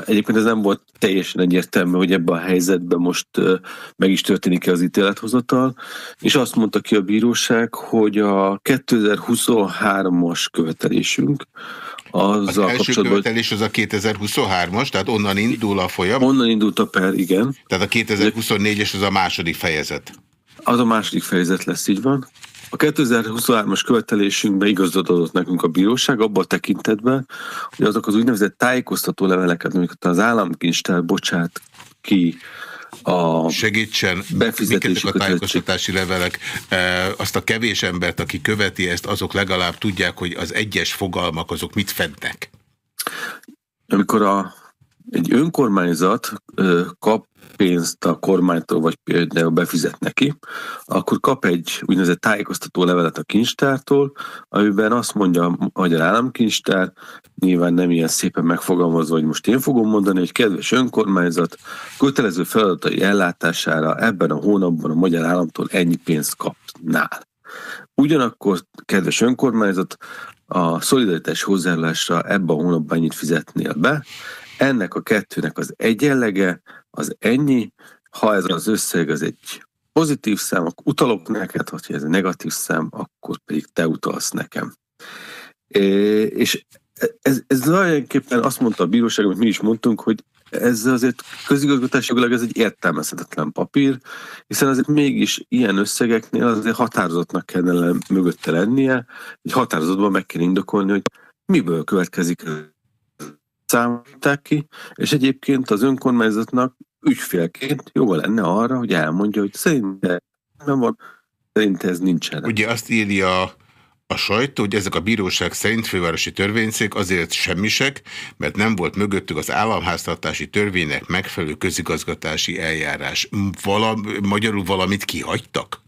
Egyébként ez nem volt teljesen egyértelmű, hogy ebben a helyzetben most meg is történik-e az ítélethozatal, és azt mondta ki a bíróság, hogy a 2023-as követelésünk az az első követelés az a 2023-as, tehát onnan indul a folyam? Onnan indult a per, igen. Tehát a 2024-es az a második fejezet. Az a második fejezet lesz, így van. A 2023-as követelésünkbe igazat adott nekünk a bíróság abban a tekintetben, hogy azok az úgynevezett tájékoztató leveleket, amiket az államkincstár bocsát ki a Segítsen, befizetési a tájékoztatási levelek, e, azt a kevés embert, aki követi ezt, azok legalább tudják, hogy az egyes fogalmak azok mit fednek. Amikor a egy önkormányzat kap pénzt a kormánytól, vagy például befizet neki, akkor kap egy úgynevezett tájékoztató levelet a kincstártól, amiben azt mondja a magyar államkincstár, nyilván nem ilyen szépen megfogalmazva, hogy most én fogom mondani, hogy kedves önkormányzat, kötelező feladatai ellátására ebben a hónapban a magyar államtól ennyi pénzt kapnál. Ugyanakkor, kedves önkormányzat, a szolidaritás hozzájárulásra ebben a hónapban ennyit fizetnél be, ennek a kettőnek az egyenlege az ennyi, ha ez az összeg az egy pozitív szám, akkor utalok neked, ha ez egy negatív szám, akkor pedig te utalsz nekem. És ez, ez tulajdonképpen azt mondta a bíróság, amit mi is mondtunk, hogy ez azért közigazgatási jogilag ez egy értelmezhetetlen papír, hiszen azért mégis ilyen összegeknél azért határozottnak kellene mögötte lennie, egy határozatban meg kell indokolni, hogy miből következik számolták ki, és egyébként az önkormányzatnak ügyfélként joga lenne arra, hogy elmondja, hogy szerintem nem van, szerintem ez nincsen. Ugye azt írja a sajtó, hogy ezek a bíróság szerint fővárosi törvényszék azért semmisek, mert nem volt mögöttük az államháztartási törvénynek megfelelő közigazgatási eljárás. Vala, magyarul valamit kihagytak?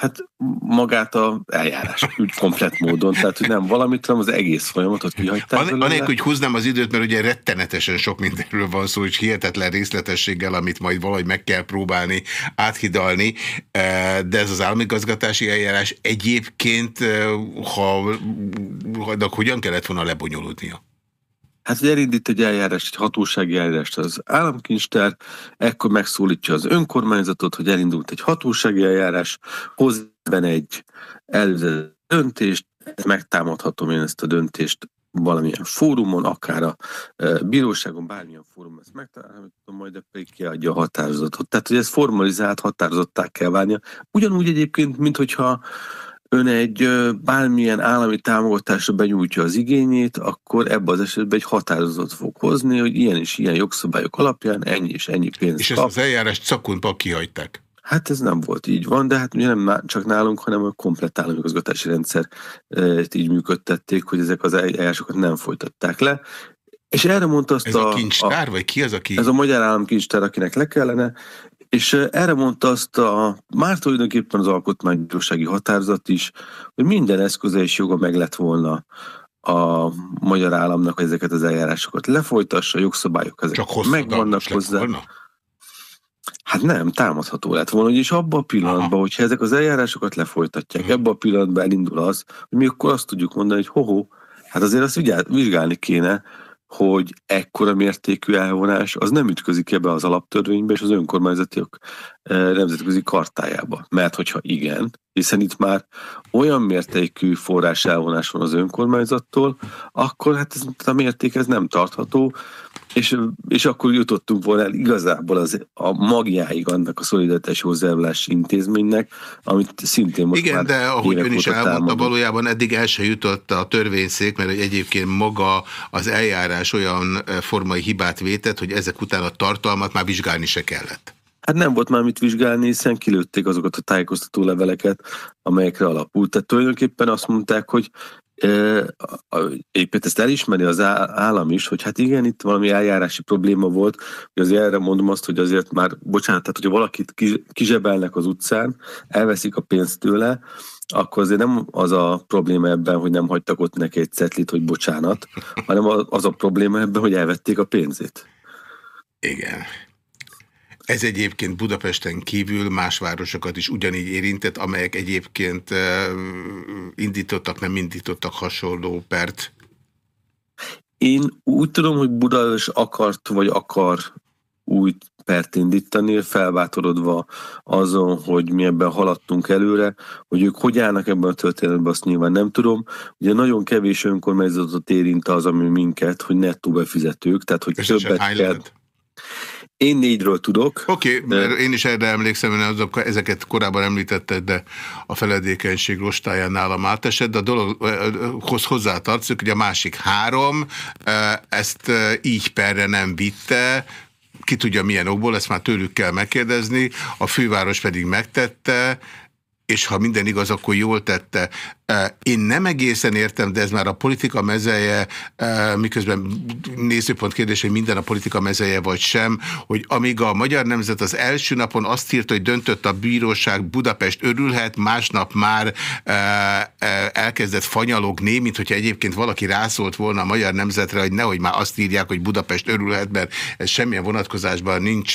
Hát magát a eljárás úgy komplet módon, tehát hogy nem valamit, hanem az egész folyamatot kihagyták. An anélkül, hogy húznám az időt, mert ugye rettenetesen sok mindenről van szó, és hihetetlen részletességgel, amit majd valahogy meg kell próbálni áthidalni, eh, de ez az államigazgatási eljárás egyébként, eh, ha, ha hogyan kellett volna lebonyolódnia? Hát, hogy elindít egy eljárás, egy hatósági eljárást az államkincstár, ekkor megszólítja az önkormányzatot, hogy elindult egy hatósági eljárás, hoz egy előző döntést, megtámadhatom én ezt a döntést valamilyen fórumon, akár a e, bíróságon, bármilyen fórumon ezt megtalálhatom, majd de pedig kiadja a határozatot. Tehát, hogy ez formalizált, határozottá kell válnia. Ugyanúgy egyébként, mint hogyha ön egy bármilyen állami támogatásra benyújtja az igényét, akkor ebben az esetben egy határozatot fog hozni, hogy ilyen és ilyen jogszabályok alapján ennyi és ennyi pénzt És kap. ezt az eljárást szakunpa kihagyták? Hát ez nem volt így van, de hát ugye nem csak nálunk, hanem a komplett állami közgatási rendszer így működtették, hogy ezek az eljárásokat nem folytatták le. És erre mondta azt ez a... a kincstár, a, vagy ki az, aki... Ez a magyar államkincstár, akinek le kellene, és erre mondta azt a, már tulajdonképpen az alkotmánybírósági határozat is, hogy minden eszköze és joga meg lett volna a magyar államnak, hogy ezeket az eljárásokat lefolytassa, a jogszabályok ezek Csak megvannak hozzá. Volna? Hát nem, támadható lett volna, és abban a pillanatban, Aha. hogyha ezek az eljárásokat lefolytatják, uh-huh. ebben a pillanatban elindul az, hogy mi akkor azt tudjuk mondani, hogy hoho, hát azért azt vizsgálni kéne, hogy ekkora mértékű elvonás az nem ütközik ebbe az alaptörvénybe és az önkormányzatiak nemzetközi kartájába. Mert hogyha igen, hiszen itt már olyan mértékű forrás elvonás van az önkormányzattól, akkor hát ez, a mérték ez nem tartható, és, és akkor jutottunk volna el igazából az, a magjáig annak a szolidaritási hozzájárulási intézménynek, amit szintén most Igen, már de ahogy ön is elmondta, támadunk. valójában eddig el se jutott a törvényszék, mert egyébként maga az eljárás olyan formai hibát vétett, hogy ezek után a tartalmat már vizsgálni se kellett. Hát nem volt már mit vizsgálni, hiszen kilőtték azokat a tájékoztató leveleket, amelyekre alapult. Tehát tulajdonképpen azt mondták, hogy Éppen ezt elismeri az állam is, hogy hát igen, itt valami eljárási probléma volt, hogy azért erre mondom azt, hogy azért már, bocsánat, tehát hogyha valakit kizsebelnek az utcán, elveszik a pénzt tőle, akkor azért nem az a probléma ebben, hogy nem hagytak ott neki egy cetlit, hogy bocsánat, hanem az a probléma ebben, hogy elvették a pénzét. Igen. Ez egyébként Budapesten kívül más városokat is ugyanígy érintett, amelyek egyébként indítottak, nem indítottak hasonló pert. Én úgy tudom, hogy Budapest akart, vagy akar új pert indítani, felbátorodva azon, hogy mi ebben haladtunk előre, hogy ők hogy állnak ebben a történetben, azt nyilván nem tudom. Ugye nagyon kevés önkormányzatot érint az, ami minket, hogy nettó befizetők, tehát hogy És többet kell... Én négyről tudok. Oké, okay, de... én is erre emlékszem, hogy azok, ezeket korábban említetted, de a feledékenység rostáján nálam átesett, de a dologhoz hozzátartozik, hogy a másik három ezt így perre nem vitte, ki tudja milyen okból, ezt már tőlük kell megkérdezni, a főváros pedig megtette, és ha minden igaz, akkor jól tette. Én nem egészen értem, de ez már a politika mezeje, miközben nézőpont kérdés, hogy minden a politika mezeje vagy sem, hogy amíg a Magyar Nemzet az első napon azt írta, hogy döntött a bíróság, Budapest örülhet, másnap már elkezdett fanyalogni, mint hogyha egyébként valaki rászólt volna a Magyar Nemzetre, hogy nehogy már azt írják, hogy Budapest örülhet, mert ez semmilyen vonatkozásban nincs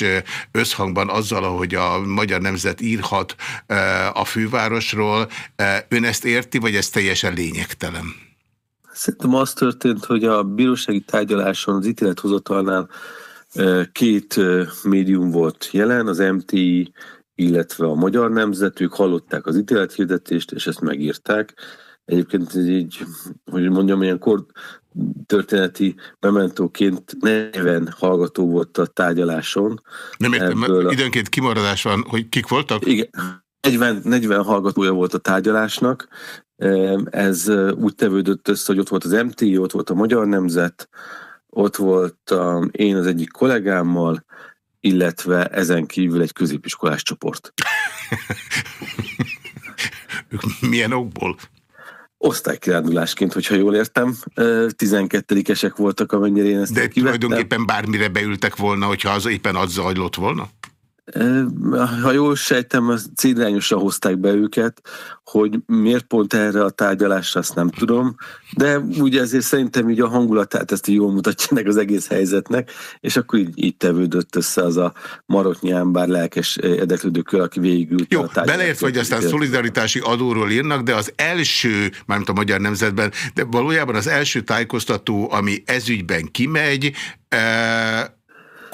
összhangban azzal, ahogy a Magyar Nemzet írhat a fővárosról. Ön ezt érti, vagy ez teljesen lényegtelen? Szerintem az történt, hogy a bírósági tárgyaláson az ítélethozatalnál két médium volt jelen, az MTI, illetve a Magyar Nemzet, ők hallották az ítélethirdetést, és ezt megírták. Egyébként ez így, hogy mondjam, ilyen kor történeti mementóként 40 hallgató volt a tárgyaláson. Nem értem, a... időnként kimaradás van, hogy kik voltak? Igen, 40, 40 hallgatója volt a tárgyalásnak, ez úgy tevődött össze, hogy ott volt az MTI, ott volt a Magyar Nemzet, ott voltam én az egyik kollégámmal, illetve ezen kívül egy középiskolás csoport. (laughs) Milyen okból? Osztálykirándulásként, hogyha jól értem. 12-esek voltak, amennyire én ezt De tulajdonképpen bármire beültek volna, hogyha az éppen az zajlott volna? Ha jól sejtem, célirányosan hozták be őket, hogy miért pont erre a tárgyalásra, azt nem tudom, de ugye ezért szerintem így a hangulatát ezt jól mutatja meg az egész helyzetnek, és akkor így, így tevődött össze az a marotnyi bár lelkes érdeklődő kör, aki végigült Jó, a beleértve, hogy aztán szolidaritási adóról írnak, de az első, mármint a Magyar Nemzetben, de valójában az első tájékoztató, ami ezügyben kimegy, e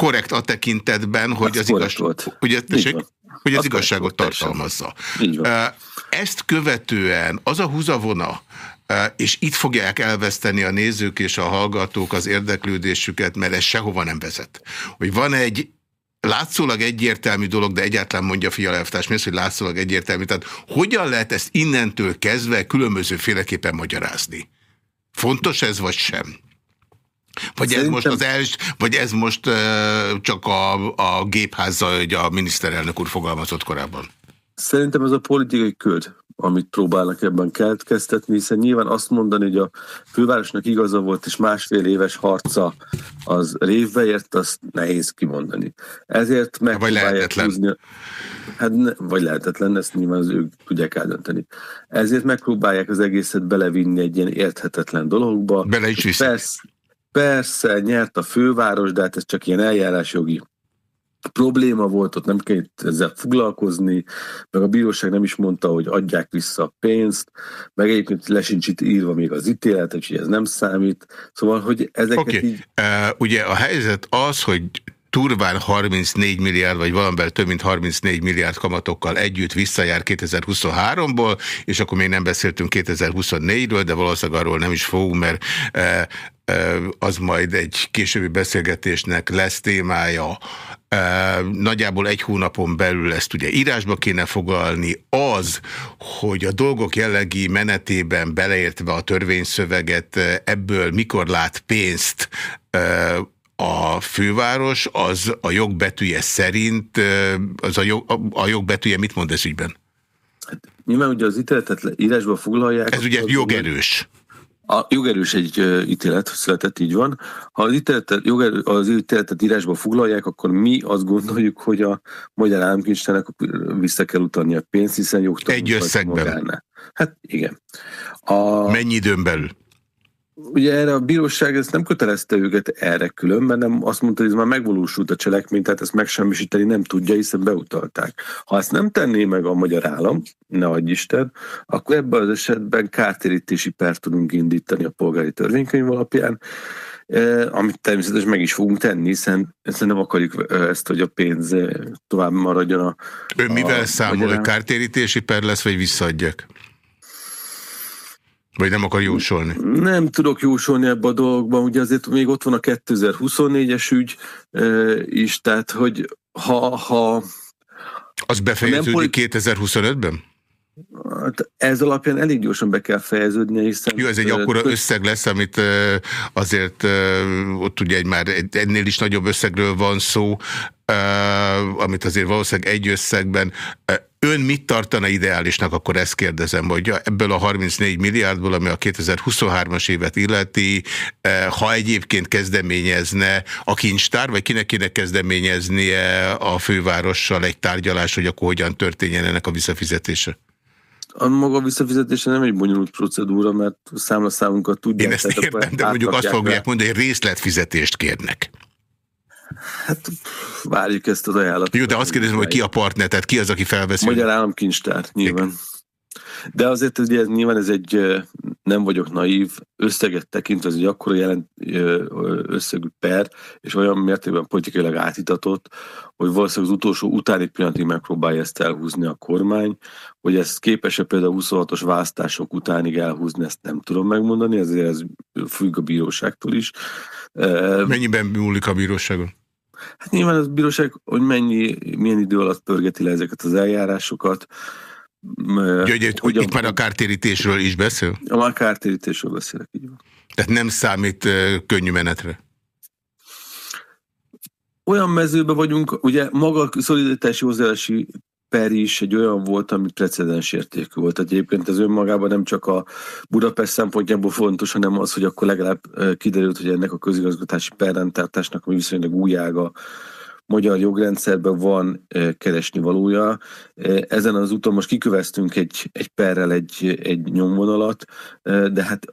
korrekt a tekintetben, hogy az, igaz, hogy, tessék, hogy az, az igazságot tartalmazza. Ezt követően az a húzavona, és itt fogják elveszteni a nézők és a hallgatók az érdeklődésüket, mert ez sehova nem vezet. Hogy van egy látszólag egyértelmű dolog, de egyáltalán mondja Fiala mi az, hogy látszólag egyértelmű? Tehát hogyan lehet ezt innentől kezdve különböző féleképpen magyarázni? Fontos ez, vagy sem? Vagy Szerintem... ez most az els, vagy ez most uh, csak a, a gépházzal, hogy a miniszterelnök úr fogalmazott korábban? Szerintem ez a politikai köd, amit próbálnak ebben keletkeztetni, hiszen nyilván azt mondani, hogy a fővárosnak igaza volt, és másfél éves harca az révbe ért, azt nehéz kimondani. Ezért meg vagy lehetetlen. Húzni, hát ne, vagy lehetetlen, ezt nyilván az ők tudják eldönteni. Ezért megpróbálják az egészet belevinni egy ilyen érthetetlen dologba. Bele is viszik. Persze, Persze, nyert a főváros, de hát ez csak ilyen eljárásjogi probléma volt, ott nem kell ezzel foglalkozni, meg a bíróság nem is mondta, hogy adják vissza a pénzt, meg egyébként lesincs itt írva még az ítélet, úgyhogy ez nem számít. Szóval, hogy ezeket okay. így... Uh, ugye a helyzet az, hogy turván 34 milliárd, vagy valamivel több mint 34 milliárd kamatokkal együtt visszajár 2023-ból, és akkor még nem beszéltünk 2024-ről, de valószínűleg arról nem is fogunk, mert e, e, az majd egy későbbi beszélgetésnek lesz témája. Nagyjából egy hónapon belül ezt ugye írásba kéne fogalni. Az, hogy a dolgok jellegi menetében beleértve a törvényszöveget ebből mikor lát pénzt, a főváros az a jogbetűje szerint, az a, jog, a jogbetűje mit mond ez ügyben? Hát, nyilván ugye az ítéletet írásba foglalják. Ez ugye jogerős. A jogerős egy ítélet született, így van. Ha az ítéletet, jogerő, az ítéletet írásba foglalják, akkor mi azt gondoljuk, hogy a magyar államkincstárnak vissza kell utalni a pénzt, hiszen jogtalanul. Egy összegben. Hát igen. A... Mennyi időn belül? Ugye erre a bíróság ezt nem kötelezte őket erre külön, mert nem azt mondta, hogy ez már megvalósult a cselekmény, tehát ezt megsemmisíteni nem tudja, hiszen beutalták. Ha ezt nem tenné meg a magyar állam, ne adj Isten, akkor ebben az esetben kártérítési pert tudunk indítani a polgári törvénykönyv alapján, eh, amit természetesen meg is fogunk tenni, hiszen, hiszen nem akarjuk eh, ezt, hogy a pénz eh, tovább maradjon a... Ő mivel a, számol, hogy kártérítési per lesz, vagy visszaadják? Vagy nem akar jósolni? Nem tudok jósolni ebbe a dologban, ugye azért még ott van a 2024-es ügy e, is, tehát hogy ha... ha az befejeződik politi- 2025-ben? Hát ez alapján elég gyorsan be kell fejeződni, hiszen... Jó, ez egy akkora összeg lesz, amit azért ott ugye egy már ennél is nagyobb összegről van szó. Amit azért valószínűleg egy összegben Ön mit tartana ideálisnak, akkor ezt kérdezem, hogy ebből a 34 milliárdból, ami a 2023-as évet illeti, ha egyébként kezdeményezne a kincstár, vagy kinek kéne kezdeményeznie a fővárossal egy tárgyalás, hogy akkor hogyan történjen ennek a visszafizetése? A maga visszafizetése nem egy bonyolult procedúra, mert számlaszámunkat tudják. Én ezt értem, de mondjuk azt fogják mondani, hogy részletfizetést kérnek. Hát várjuk ezt az ajánlatot. Jó, de azt kérdezem, hogy ki a partner, tehát ki az, aki felveszi? Magyar államkincstár, nyilván. Igen. De azért ugye ez, nyilván ez egy, nem vagyok naív, összeget tekintve ez egy akkora jelent összegű per, és olyan mértékben politikailag átitatott, hogy valószínűleg az utolsó utáni pillanatig megpróbálja ezt elhúzni a kormány, hogy ezt képes-e például 26-os választások utánig elhúzni, ezt nem tudom megmondani, ezért ez függ a bíróságtól is. Mennyiben múlik a bíróságon? Hát nyilván az bíróság, hogy mennyi, milyen idő alatt pörgeti le ezeket az eljárásokat. Gyögy, hogy itt már a kártérítésről is beszél? A kártérítésről beszélek, így van. Tehát nem számít könnyű menetre? Olyan mezőben vagyunk, ugye maga a szolidaritási hozzáállási per is egy olyan volt, ami precedens értékű volt. Tehát egyébként ez önmagában nem csak a Budapest szempontjából fontos, hanem az, hogy akkor legalább kiderült, hogy ennek a közigazgatási perrendtartásnak ami viszonylag új ága magyar jogrendszerben van keresni valója. Ezen az úton most kiköveztünk egy, egy perrel egy, egy nyomvonalat, de hát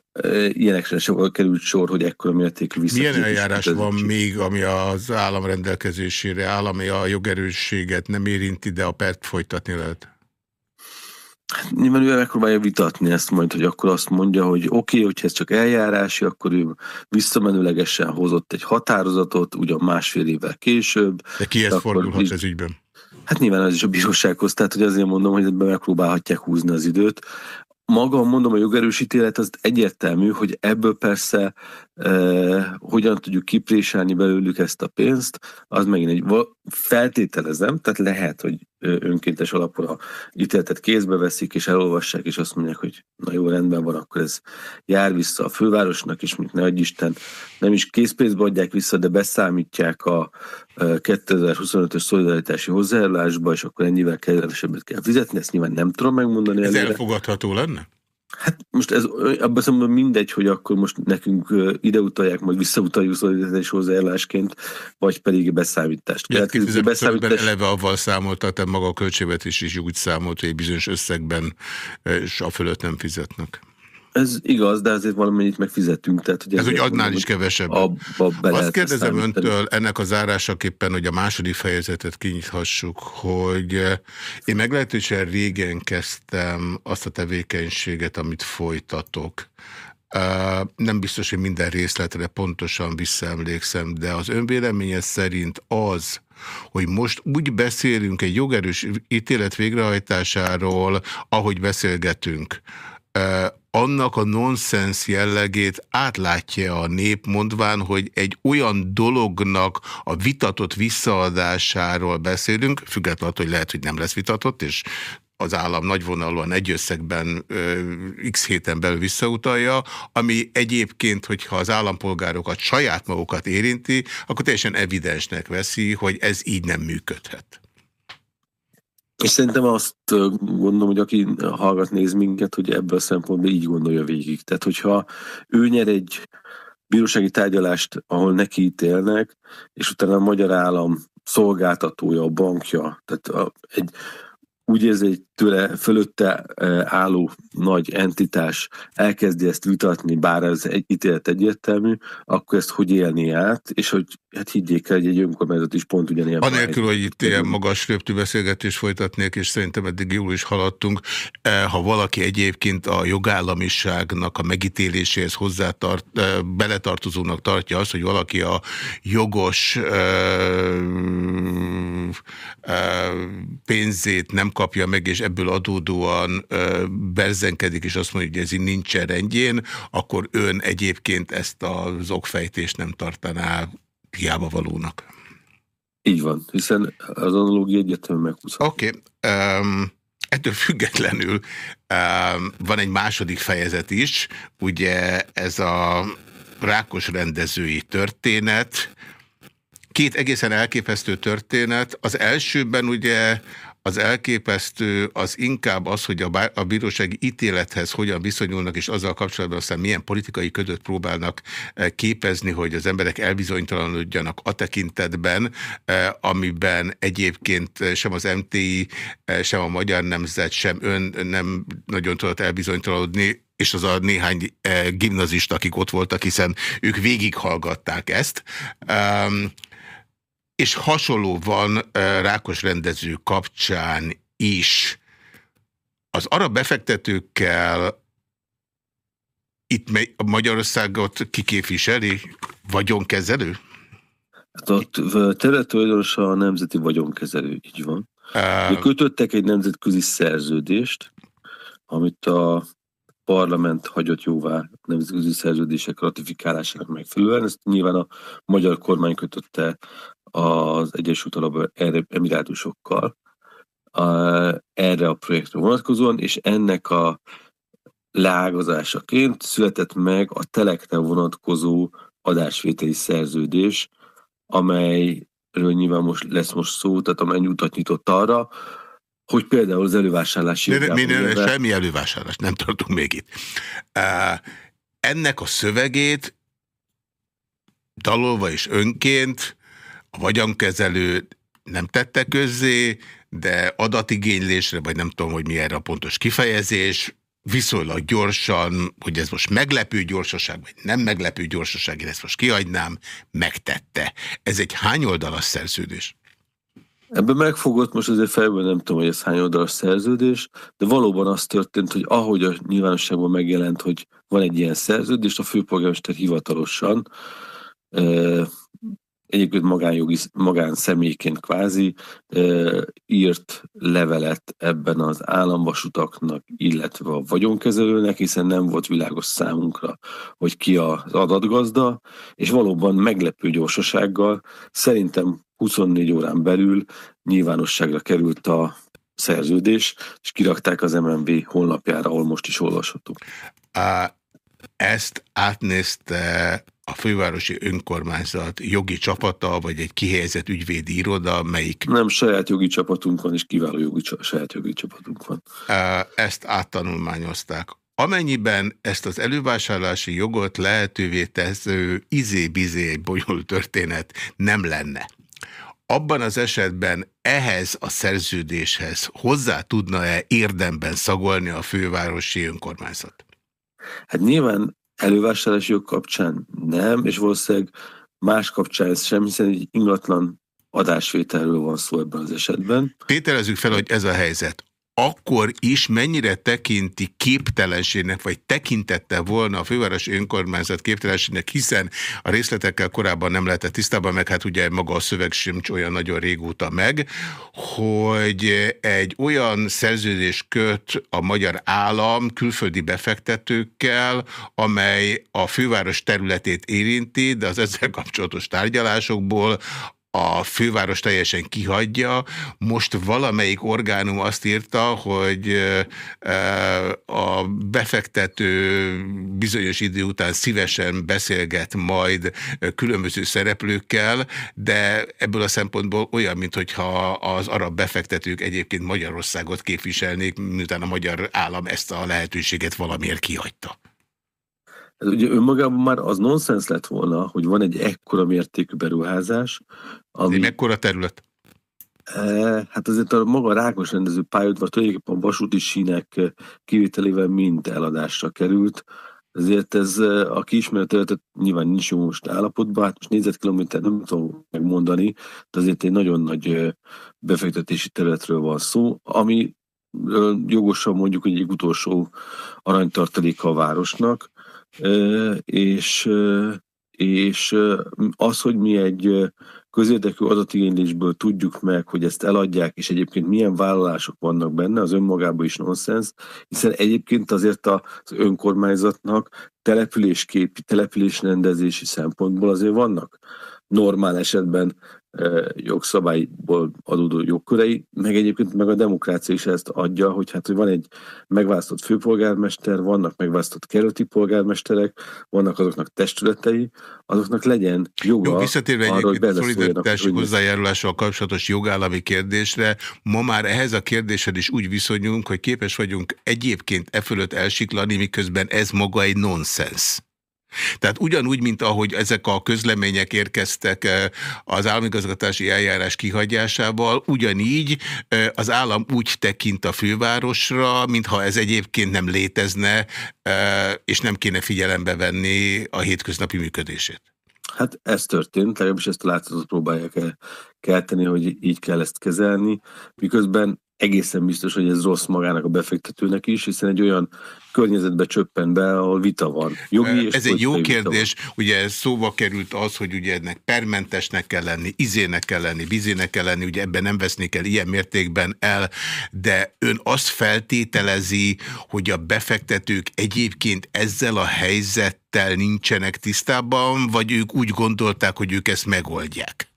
ilyenekre sem került sor, hogy ekkora mértékű vissza. Milyen eljárás van még, ami az állam rendelkezésére áll, ami a jogerősséget nem érinti, de a pert folytatni lehet? Hát nyilván ő megpróbálja vitatni ezt majd, hogy akkor azt mondja, hogy oké, okay, hogyha ez csak eljárási, akkor ő visszamenőlegesen hozott egy határozatot, ugyan másfél évvel később. De kihez fordulhat így, ez ügyben? Hát nyilván ez is a bírósághoz, tehát hogy azért mondom, hogy ebben megpróbálhatják húzni az időt maga, mondom, a jogerősítélet az egyértelmű, hogy ebből persze hogyan tudjuk kipréselni belőlük ezt a pénzt, az megint egy feltételezem, tehát lehet, hogy önkéntes alapon a ítéletet kézbe veszik, és elolvassák, és azt mondják, hogy na jó, rendben van, akkor ez jár vissza a fővárosnak, és mint ne Isten, nem is készpénzbe adják vissza, de beszámítják a 2025-ös szolidaritási hozzájárulásba, és akkor ennyivel kevesebbet kell fizetni, ezt nyilván nem tudom megmondani. Ez előre. elfogadható lenne? Hát most ez abban szemben mindegy, hogy akkor most nekünk ide utalják, majd visszautaljuk szolidaritási hozzájárulásként, vagy pedig beszámítást. Ja, Tehát, beszámítás... eleve avval számoltat, maga a költségvetés is úgy számolt, hogy bizonyos összegben és a fölött nem fizetnek. Ez igaz, de azért valamennyit megfizetünk. Tehát, hogy Ez úgy adnál is kevesebb. Azt kérdezem öntől ennek az zárásaképpen, hogy a második fejezetet kinyithassuk, hogy eh, én meglehetősen régen kezdtem azt a tevékenységet, amit folytatok. Uh, nem biztos, hogy minden részletre pontosan visszaemlékszem, de az önvéleménye szerint az, hogy most úgy beszélünk egy jogerős ítélet végrehajtásáról, ahogy beszélgetünk, annak a nonsens jellegét átlátja a nép, mondván, hogy egy olyan dolognak a vitatott visszaadásáról beszélünk, függetlenül, hogy lehet, hogy nem lesz vitatott, és az állam nagyvonalúan egy összegben ö, x héten belül visszautalja, ami egyébként, hogyha az állampolgárokat saját magukat érinti, akkor teljesen evidensnek veszi, hogy ez így nem működhet. És szerintem azt gondolom, hogy aki hallgat, néz minket, hogy ebből a szempontból így gondolja végig. Tehát, hogyha ő nyer egy bírósági tárgyalást, ahol neki ítélnek, és utána a magyar állam szolgáltatója, a bankja, tehát egy úgy érzi, hogy tőle fölötte e, álló nagy entitás elkezdi ezt vitatni, bár ez egy ítélet egyértelmű, akkor ezt hogy élni át, és hogy hát higgyék el, hogy egy önkormányzat is pont ugyanilyen. Anélkül, hogy itt ilyen magas röptű beszélgetést folytatnék, és szerintem eddig jól is haladtunk, e, ha valaki egyébként a jogállamiságnak a megítéléséhez hozzátart, e, beletartozónak tartja azt, hogy valaki a jogos pénzét nem kapja meg, és ebből adódóan berzenkedik, és azt mondja, hogy ez így nincsen rendjén, akkor ön egyébként ezt az okfejtést nem tartaná hiába valónak. Így van, hiszen az analógia egyetlenül meghúzható. Oké. Okay. Um, ettől függetlenül um, van egy második fejezet is, ugye ez a rákos rendezői történet, két egészen elképesztő történet. Az elsőben ugye az elképesztő az inkább az, hogy a, a bírósági ítélethez hogyan viszonyulnak, és azzal kapcsolatban aztán milyen politikai ködöt próbálnak eh, képezni, hogy az emberek elbizonytalanodjanak a tekintetben, eh, amiben egyébként sem az MTI, eh, sem a Magyar Nemzet, sem ön nem nagyon tudott elbizonytalanodni, és az a néhány gimnazista, akik ott voltak, hiszen ők végighallgatták ezt. Um, és hasonló van Rákos rendező kapcsán is. Az arab befektetőkkel itt Magyarországot kiképviseli? Vagyonkezelő? Hát a területulajdonos a nemzeti vagyonkezelő, így van. Uh, kötöttek egy nemzetközi szerződést, amit a parlament hagyott jóvá nemzetközi szerződések ratifikálásának megfelelően. Ezt nyilván a magyar kormány kötötte az Egyesült Arab Emirátusokkal erre a projektre vonatkozóan, és ennek a leágazásaként született meg a telekre vonatkozó adásvételi szerződés, amelyről nyilván most lesz most szó, tehát amely utat nyitott arra, hogy például az elővásárlási... Mi, mi, mi, semmi elővásárlás, nem tartunk még itt. Uh, ennek a szövegét dalolva és önként a vagyonkezelő nem tette közzé, de adatigénylésre, vagy nem tudom, hogy mi erre a pontos kifejezés, viszonylag gyorsan, hogy ez most meglepő gyorsaság, vagy nem meglepő gyorsaság, én ezt most kiadnám, megtette. Ez egy hány oldalas szerződés? Ebben megfogott most azért fejből nem tudom, hogy ez hány oldalas szerződés, de valóban az történt, hogy ahogy a nyilvánosságban megjelent, hogy van egy ilyen szerződés, a főpolgármester hivatalosan egyébként magánjogi, magánszemélyként kvázi e, írt levelet ebben az államvasutaknak, illetve a vagyonkezelőnek, hiszen nem volt világos számunkra, hogy ki az adatgazda, és valóban meglepő gyorsasággal, szerintem 24 órán belül nyilvánosságra került a szerződés, és kirakták az MNB honlapjára, ahol most is olvashatunk. Ezt átnézte a fővárosi önkormányzat jogi csapata, vagy egy kihelyezett ügyvédi iroda, melyik... Nem, saját jogi csapatunk van, és kiváló jogi, saját jogi csapatunk van. Ezt áttanulmányozták. Amennyiben ezt az elővásárlási jogot lehetővé tesző izé-bizé bonyolult történet nem lenne, abban az esetben ehhez a szerződéshez hozzá tudna-e érdemben szagolni a fővárosi önkormányzat? Hát nyilván elővásárlási jog kapcsán nem, és valószínűleg más kapcsán ez sem, hiszen egy ingatlan adásvételről van szó ebben az esetben. Tételezzük fel, hogy ez a helyzet akkor is mennyire tekinti képtelenségnek, vagy tekintette volna a fővárosi önkormányzat képtelenségnek, hiszen a részletekkel korábban nem lehetett tisztában, meg hát ugye maga a szöveg sem olyan nagyon régóta meg, hogy egy olyan szerződés köt a magyar állam külföldi befektetőkkel, amely a főváros területét érinti, de az ezzel kapcsolatos tárgyalásokból a főváros teljesen kihagyja. Most valamelyik orgánum azt írta, hogy a befektető bizonyos idő után szívesen beszélget majd különböző szereplőkkel, de ebből a szempontból olyan, mintha az arab befektetők egyébként Magyarországot képviselnék, miután a magyar állam ezt a lehetőséget valamiért kihagyta. Ez ugye önmagában már az nonsens lett volna, hogy van egy ekkora mértékű beruházás. Ami... Ez mekkora terület? E, hát azért a maga rákos rendező pályaudvar tulajdonképpen a vasúti sínek kivételével mind eladásra került. Ezért ez, e, aki ismeri a területet, nyilván nincs jó most állapotban, hát most négyzetkilométer nem tudom megmondani, de azért egy nagyon nagy e, befektetési területről van szó, ami jogosan mondjuk hogy egy utolsó aranytartaléka a városnak, és, és az, hogy mi egy közérdekű adatigénylésből tudjuk meg, hogy ezt eladják, és egyébként milyen vállalások vannak benne, az önmagában is nonsens, hiszen egyébként azért az önkormányzatnak településképi, településrendezési szempontból azért vannak normál esetben jogszabályból adódó jogkörei, meg egyébként meg a demokrácia is ezt adja, hogy hát hogy van egy megválasztott főpolgármester, vannak megválasztott kerületi polgármesterek, vannak azoknak testületei, azoknak legyen joga Jó, visszatérve arra, hogy szolidaritási hozzájárulással kapcsolatos jogállami kérdésre, ma már ehhez a kérdéshez is úgy viszonyulunk, hogy képes vagyunk egyébként e fölött elsiklani, miközben ez maga egy nonsens. Tehát ugyanúgy, mint ahogy ezek a közlemények érkeztek eh, az államigazgatási eljárás kihagyásával, ugyanígy eh, az állam úgy tekint a fővárosra, mintha ez egyébként nem létezne, eh, és nem kéne figyelembe venni a hétköznapi működését. Hát ez történt, legalábbis ezt a látszatot próbálják kelteni, hogy így kell ezt kezelni, miközben egészen biztos, hogy ez rossz magának a befektetőnek is, hiszen egy olyan környezetbe csöppen be, ahol vita van. Jogi és ez egy jó kérdés, van. ugye szóba került az, hogy ugye ennek permentesnek kell lenni, izének kell lenni, vizének kell lenni, ugye ebben nem veszni kell ilyen mértékben el, de ön azt feltételezi, hogy a befektetők egyébként ezzel a helyzettel nincsenek tisztában, vagy ők úgy gondolták, hogy ők ezt megoldják?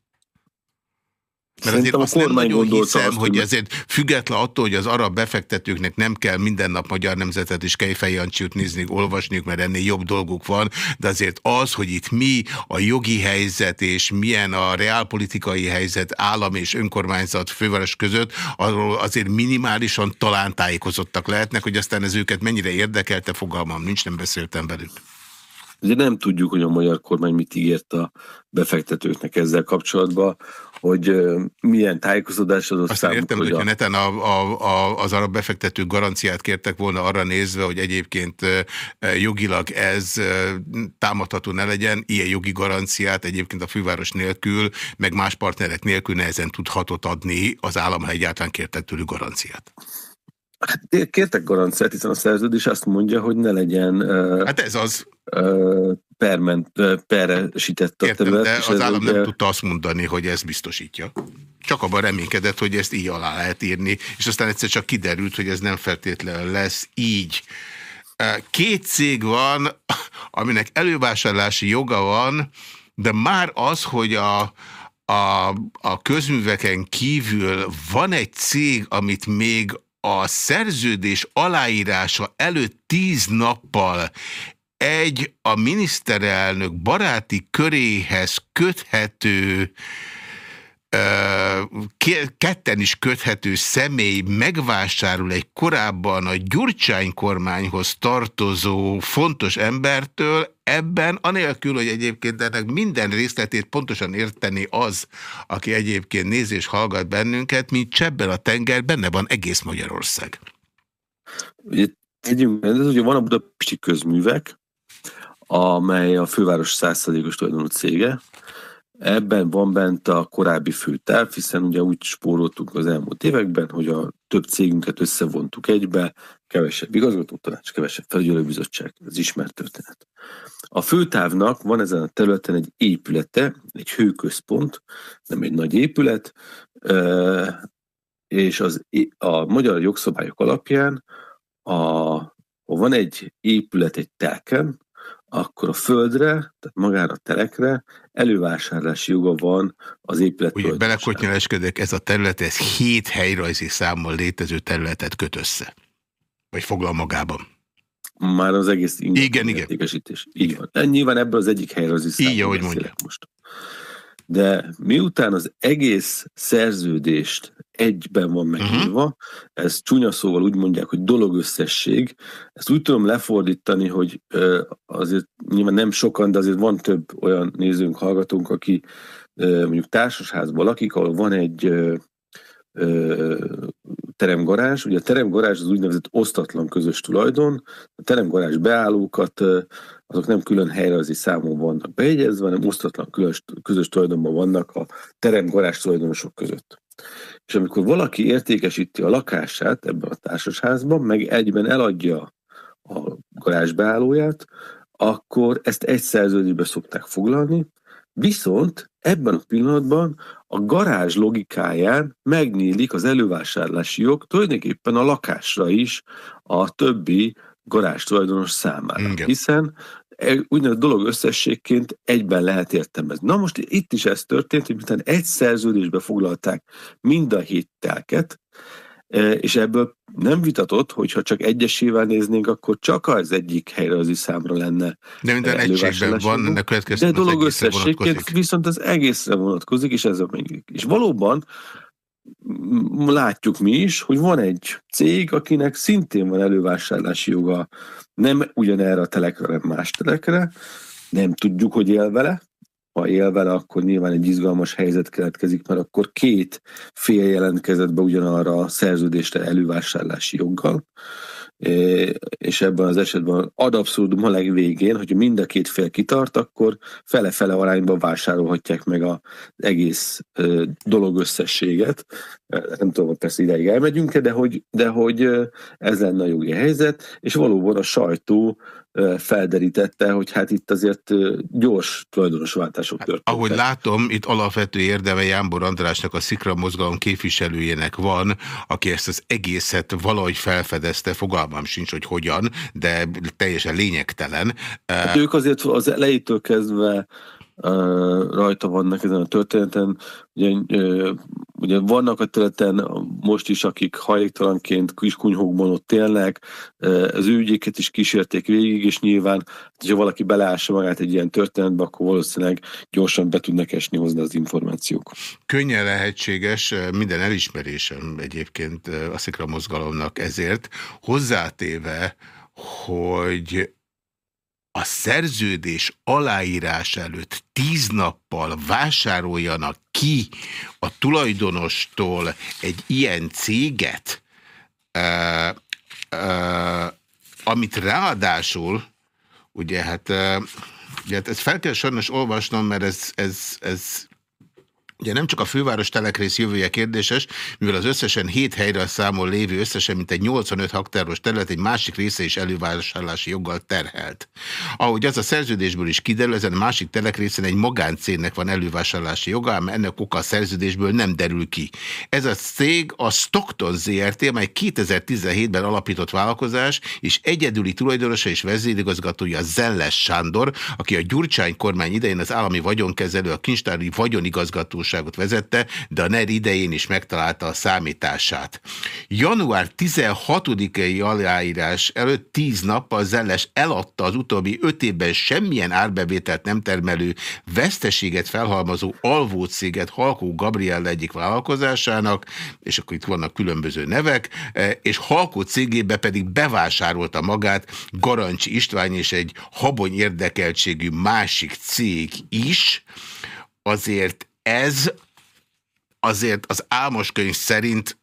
Mert azért azt nem nagyon hiszem, azt, hogy ezért független attól, hogy az arab befektetőknek nem kell minden nap Magyar Nemzetet és Kejfej Jancsiut nézni, olvasniuk, mert ennél jobb dolguk van, de azért az, hogy itt mi a jogi helyzet és milyen a reálpolitikai helyzet állam és önkormányzat főváros között, arról azért minimálisan talán tájékozottak lehetnek, hogy aztán ez őket mennyire érdekelte, fogalmam nincs, nem beszéltem velük. Ugye nem tudjuk, hogy a magyar kormány mit ígért a befektetőknek ezzel kapcsolatban, hogy milyen tájékozódás adott Azt számuk, értem, hogy a... neten a, a, a, az arab befektetők garanciát kértek volna arra nézve, hogy egyébként jogilag ez támadható ne legyen, ilyen jogi garanciát egyébként a főváros nélkül, meg más partnerek nélkül nehezen tudhatott adni az állam, ha egyáltalán kértek tőlük garanciát. Hát kértek garanciát, hiszen a szerződés azt mondja, hogy ne legyen... Hát ez az. Perment, peresített a Értem, terület. de az állam nem tudta azt mondani, hogy ez biztosítja. Csak abban reménykedett, hogy ezt így alá lehet írni, és aztán egyszer csak kiderült, hogy ez nem feltétlenül lesz így. Két cég van, aminek elővásárlási joga van, de már az, hogy a, a, a közműveken kívül van egy cég, amit még a szerződés aláírása előtt tíz nappal egy a miniszterelnök baráti köréhez köthető ketten is köthető személy megvásárol egy korábban a Gyurcsány kormányhoz tartozó fontos embertől, ebben, anélkül, hogy egyébként ennek minden részletét pontosan érteni az, aki egyébként néz és hallgat bennünket, mint csebben a tenger, benne van egész Magyarország. Ugye, ez ugye van a budapesti közművek, amely a főváros százszerzékos tulajdonú cége, Ebben van bent a korábbi főtáv, hiszen ugye úgy spóroltunk az elmúlt években, hogy a több cégünket összevontuk egybe, kevesebb igazgatótanács, kevesebb felügyelőbizottság, ez ismert történet. A főtávnak van ezen a területen egy épülete, egy hőközpont, nem egy nagy épület, és az, a magyar jogszabályok alapján a, van egy épület egy telken, akkor a földre, tehát magára a terekre elővásárlási joga van az épület Ugye belekotnyeleskedek, ez a terület, ez hét helyrajzi számmal létező területet köt össze. Vagy foglal magában. Már az egész igen, igen. Így van. De nyilván ebből az egyik helyrajzi számmal Így, ahogy mondja. most. De miután az egész szerződést egyben van megírva, uh-huh. ez csúnya szóval úgy mondják, hogy dologösszesség, ezt úgy tudom lefordítani, hogy azért nyilván nem sokan, de azért van több olyan nézőnk, hallgatónk, aki mondjuk társasházban lakik, ahol van egy teremgarázs. Ugye a teremgarázs az úgynevezett osztatlan közös tulajdon. A teremgarázs beállókat azok nem külön helyrajzi számon vannak bejegyezve, hanem osztatlan közös, közös tulajdonban vannak a teremgarázs tulajdonosok között. És amikor valaki értékesíti a lakását ebben a társasházban, meg egyben eladja a garázsbeállóját, akkor ezt egy szerződésbe szokták foglalni, viszont ebben a pillanatban a garázs logikáján megnyílik az elővásárlási jog tulajdonképpen a lakásra is a többi garázs tulajdonos számára. Igen. Hiszen úgynevezett dolog összességként egyben lehet értelmezni. Na most itt is ez történt, hogy miután egy szerződésbe foglalták mind a hét telket, és ebből nem vitatott, hogyha csak egyesével néznénk, akkor csak az egyik helyreazi számra lenne. De minden egységben van, ennek De dolog összességként viszont az egészre vonatkozik, és ez a még. És valóban látjuk mi is, hogy van egy cég, akinek szintén van elővásárlási joga, nem ugyanerre a telekre, hanem más telekre, nem tudjuk, hogy él vele, ha él vele, akkor nyilván egy izgalmas helyzet keletkezik, mert akkor két fél jelentkezett be ugyanarra a szerződésre elővásárlási joggal, és ebben az esetben ad abszurdum a legvégén, hogy mind a két fél kitart, akkor fele-fele arányban vásárolhatják meg az egész dolog összességet. Nem tudom, hogy persze ideig elmegyünk de hogy, de hogy ez lenne a jogi helyzet, és valóban a sajtó felderítette, hogy hát itt azért gyors tulajdonosváltások hát, történtek. Ahogy látom, itt alapvető érdeme Jámbor Andrásnak, a Szikra mozgalom képviselőjének van, aki ezt az egészet valahogy felfedezte, fogalmam sincs, hogy hogyan, de teljesen lényegtelen. Hát ők azért az elejétől kezdve rajta vannak ezen a történeten. Ugye, ugye vannak a területen most is, akik hajléktalanként kiskunyhókban ott élnek, az ügyéket is kísérték végig, és nyilván, ha valaki beleássa magát egy ilyen történetbe, akkor valószínűleg gyorsan be tudnak esni hozni az információk. Könnyen lehetséges, minden elismerésem egyébként a Szikra mozgalomnak ezért, hozzátéve, hogy a szerződés aláírás előtt tíz nappal vásároljanak ki a tulajdonostól egy ilyen céget, uh, uh, amit ráadásul, ugye hát, ugye hát ezt fel kell sajnos olvasnom, mert ez, ez, ez Ugye nem csak a főváros telekrész jövője kérdéses, mivel az összesen 7 helyre számol lévő összesen mint egy 85 hektáros terület egy másik része is elővásárlási joggal terhelt. Ahogy az a szerződésből is kiderül, ezen a másik telekrészen egy magáncégnek van elővásárlási joga, ám ennek oka a szerződésből nem derül ki. Ez a cég a Stockton ZRT, amely 2017-ben alapított vállalkozás, és egyedüli tulajdonosa és vezérigazgatója Zelles Sándor, aki a Gyurcsány kormány idején az állami vagyonkezelő, a kincstári vagyonigazgató hatóságot vezette, de a NER idején is megtalálta a számítását. Január 16-ai aláírás előtt 10 nappal Zelles eladta az utóbbi 5 évben semmilyen árbevételt nem termelő veszteséget felhalmozó alvócéget Halkó Gabriel egyik vállalkozásának, és akkor itt vannak különböző nevek, eh, és Halkó cégébe pedig bevásárolta magát Garancsi István és egy habony érdekeltségű másik cég is, azért ez azért az álmos könyv szerint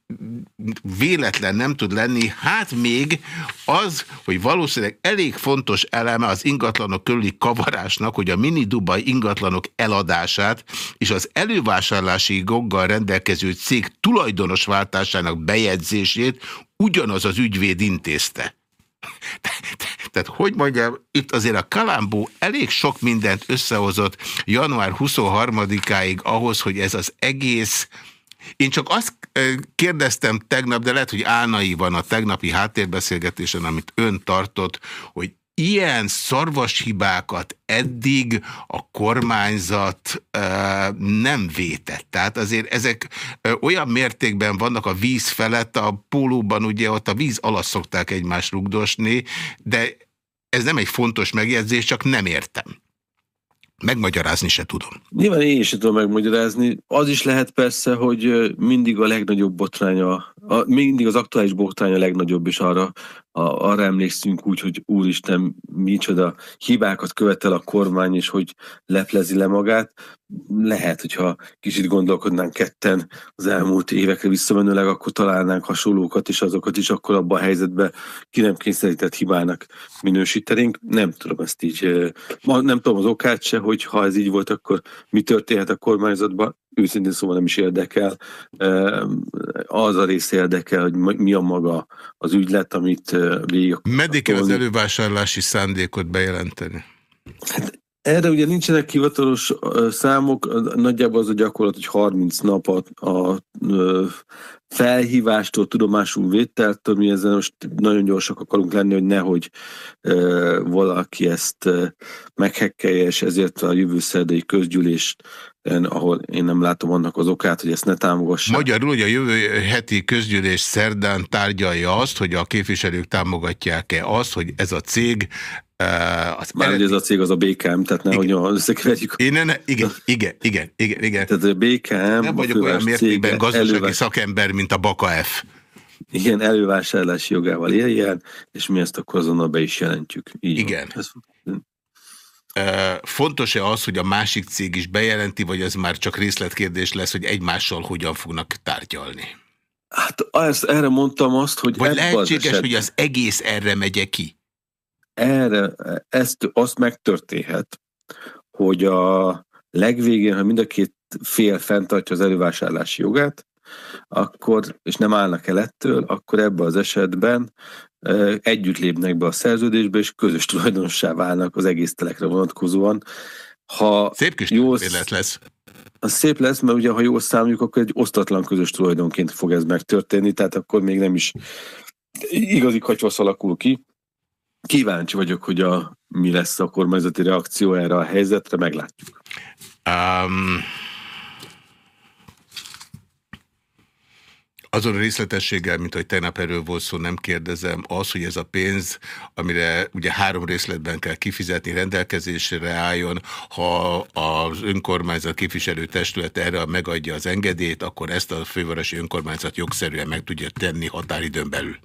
véletlen nem tud lenni, hát még az, hogy valószínűleg elég fontos eleme az ingatlanok körüli kavarásnak, hogy a mini Dubai ingatlanok eladását és az elővásárlási goggal rendelkező cég tulajdonos váltásának bejegyzését ugyanaz az ügyvéd intézte. (laughs) Tehát, hogy mondjam, itt azért a Kalambó elég sok mindent összehozott január 23-áig ahhoz, hogy ez az egész... Én csak azt kérdeztem tegnap, de lehet, hogy álnai van a tegnapi háttérbeszélgetésen, amit ön tartott, hogy ilyen szarvashibákat eddig a kormányzat ö, nem vétett. Tehát azért ezek ö, olyan mértékben vannak a víz felett, a pólóban ugye ott a víz alatt szokták egymást rugdosni, de ez nem egy fontos megjegyzés, csak nem értem. Megmagyarázni se tudom. Nyilván én is tudom megmagyarázni. Az is lehet persze, hogy mindig a legnagyobb botránya, a, mindig az aktuális botránya a legnagyobb, és arra, a, arra emlékszünk úgy, hogy úristen, micsoda hibákat követel a kormány, és hogy leplezi le magát. Lehet, hogyha kicsit gondolkodnánk ketten az elmúlt évekre visszamenőleg, akkor találnánk hasonlókat, és azokat is akkor abban a helyzetben ki nem kényszerített hibának minősítenénk. Nem tudom ezt így, nem tudom az okát se, hogy ha ez így volt, akkor mi történhet a kormányzatban. Őszintén szóval nem is érdekel. Az a rész érdekel, hogy mi a maga az ügylet, amit végig... Meddig kell az elővásárlási szándékot bejelenteni? Hát erre ugye nincsenek hivatalos számok, nagyjából az a gyakorlat, hogy 30 nap a, a, a felhívástól, tudomásul vételtől, mi ezzel most nagyon gyorsak akarunk lenni, hogy nehogy e, valaki ezt e, meghekkelje, és ezért a jövő szerdai közgyűlést ahol én nem látom annak az okát, hogy ezt ne támogassák. Magyarul, hogy a jövő heti közgyűlés szerdán tárgyalja azt, hogy a képviselők támogatják-e azt, hogy ez a cég Uh, az Már eredeti... ez a cég az a BKM, tehát nehogy összekeverjük. Én ne, igen, igen, igen, igen, igen. Tehát a BKM Nem vagyok olyan mértékben gazdasági elővás... szakember, mint a Baka F. Igen, elővásárlási jogával éljen, és mi ezt akkor azonnal be is jelentjük. Így igen. Ez... Fontos-e az, hogy a másik cég is bejelenti, vagy ez már csak részletkérdés lesz, hogy egymással hogyan fognak tárgyalni? Hát ezt, erre mondtam azt, hogy... Vagy lehetséges, az hogy az egész erre megye ki? Erre, ezt, azt megtörténhet, hogy a legvégén, ha mind a két fél fenntartja az elővásárlási jogát, akkor, és nem állnak el ettől, akkor ebben az esetben együtt lépnek be a szerződésbe, és közös tulajdonossá válnak az egész telekre vonatkozóan. Ha Szép kis jó, lesz. Az szép lesz, mert ugye ha jól számoljuk, akkor egy osztatlan közös tulajdonként fog ez megtörténni, tehát akkor még nem is igazi katyvasz alakul ki. Kíváncsi vagyok, hogy a, mi lesz a kormányzati reakció erre a helyzetre, meglátjuk. Um, Azon a részletességgel, mint hogy tegnap erről volt szó, nem kérdezem, az, hogy ez a pénz, amire ugye három részletben kell kifizetni, rendelkezésre álljon, ha az önkormányzat képviselő testület erre megadja az engedélyt, akkor ezt a fővárosi önkormányzat jogszerűen meg tudja tenni határidőn belül.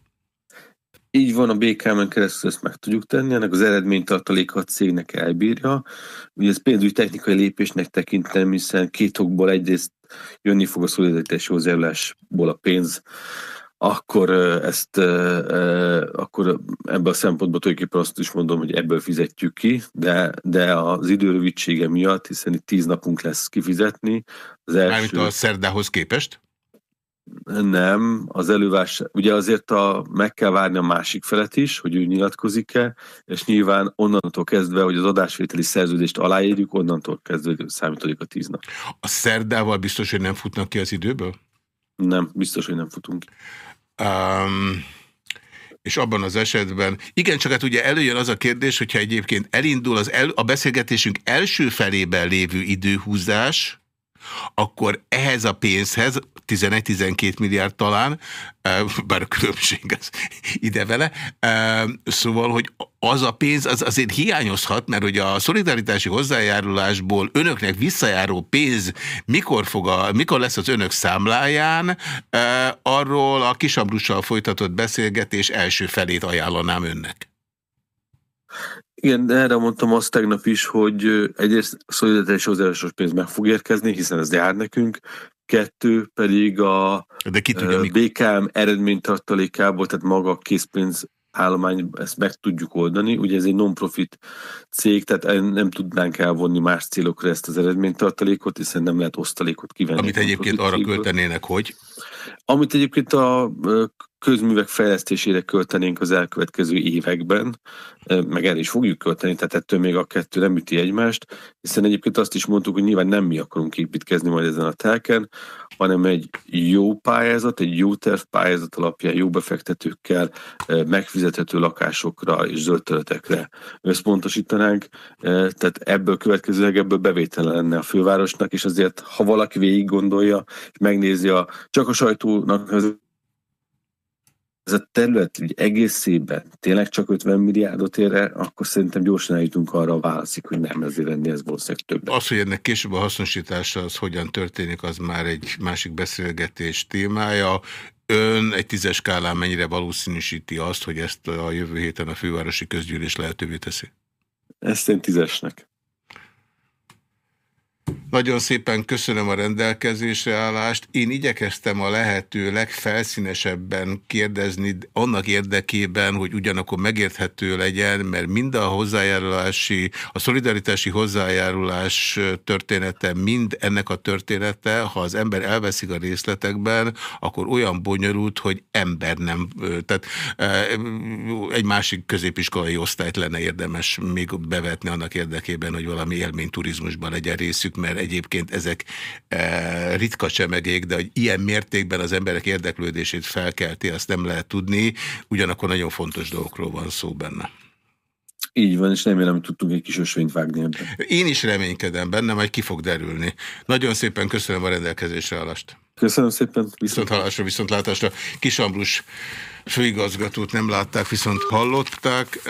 Így van, a BKM-en keresztül ezt meg tudjuk tenni, ennek az eredménytartaléka a cégnek elbírja. Ugye ez pénzügyi technikai lépésnek tekintem, hiszen két okból egyrészt jönni fog a szolidaritási hozzájárulásból a pénz, akkor ezt akkor ebből a szempontból tulajdonképpen azt is mondom, hogy ebből fizetjük ki, de, de az idő rövidsége miatt, hiszen itt tíz napunk lesz kifizetni. Az első... Mármint a szerdához képest? Nem, az elővás, ugye azért a, meg kell várni a másik felet is, hogy ő nyilatkozik-e, és nyilván onnantól kezdve, hogy az adásvételi szerződést aláírjuk, onnantól kezdve számítodik a tíz nap. A szerdával biztos, hogy nem futnak ki az időből? Nem, biztos, hogy nem futunk. Um, és abban az esetben, igen, csak hát ugye előjön az a kérdés, hogyha egyébként elindul az el, a beszélgetésünk első felében lévő időhúzás, akkor ehhez a pénzhez, 11-12 milliárd talán, bár a különbség az ide vele, szóval, hogy az a pénz az azért hiányozhat, mert hogy a szolidaritási hozzájárulásból önöknek visszajáró pénz mikor, fog a, mikor lesz az önök számláján, arról a Kisabrussal folytatott beszélgetés első felét ajánlanám önnek. Igen, de erre mondtam azt tegnap is, hogy egyrészt szolidaritási hozzájárulásos pénz meg fog érkezni, hiszen ez jár nekünk, kettő pedig a de ki tudja, BKM eredménytartalékából, tehát maga a készpénz állomány, ezt meg tudjuk oldani. Ugye ez egy non-profit cég, tehát nem tudnánk elvonni más célokra ezt az eredménytartalékot, hiszen nem lehet osztalékot kivenni. Amit egyébként arra költenének, hogy? Amit egyébként a közművek fejlesztésére költenénk az elkövetkező években, meg el is fogjuk költeni, tehát ettől még a kettő nem üti egymást, hiszen egyébként azt is mondtuk, hogy nyilván nem mi akarunk építkezni majd ezen a telken, hanem egy jó pályázat, egy jó terv pályázat alapján jó befektetőkkel megfizethető lakásokra és zöld területekre összpontosítanánk, tehát ebből következőleg ebből bevétele lenne a fővárosnak, és azért, ha valaki végig gondolja, és megnézi a, csak a sajtónak az ez a terület úgy egészében tényleg csak 50 milliárdot ér akkor szerintem gyorsan eljutunk arra a válaszik, hogy nem ezért lenni, ez valószínűleg több. Az, hogy ennek később a hasznosítása az hogyan történik, az már egy másik beszélgetés témája. Ön egy tízes skálán mennyire valószínűsíti azt, hogy ezt a jövő héten a fővárosi közgyűlés lehetővé teszi? Ezt én tízesnek. Nagyon szépen köszönöm a rendelkezésre állást. Én igyekeztem a lehető legfelszínesebben kérdezni annak érdekében, hogy ugyanakkor megérthető legyen, mert mind a hozzájárulási, a szolidaritási hozzájárulás története, mind ennek a története, ha az ember elveszik a részletekben, akkor olyan bonyolult, hogy ember nem, tehát egy másik középiskolai osztályt lenne érdemes még bevetni annak érdekében, hogy valami élményturizmusban legyen részük, mert egyébként ezek e, ritka csemegék, de hogy ilyen mértékben az emberek érdeklődését felkelti, azt nem lehet tudni, ugyanakkor nagyon fontos dolgokról van szó benne. Így van, és remélem, hogy tudtunk egy kis ösvényt vágni ebben. Én is reménykedem benne, majd ki fog derülni. Nagyon szépen köszönöm a rendelkezésre állást. Köszönöm szépen. Viszont hallásra, viszont látásra. Kis Ambrus főigazgatót nem látták, viszont hallották.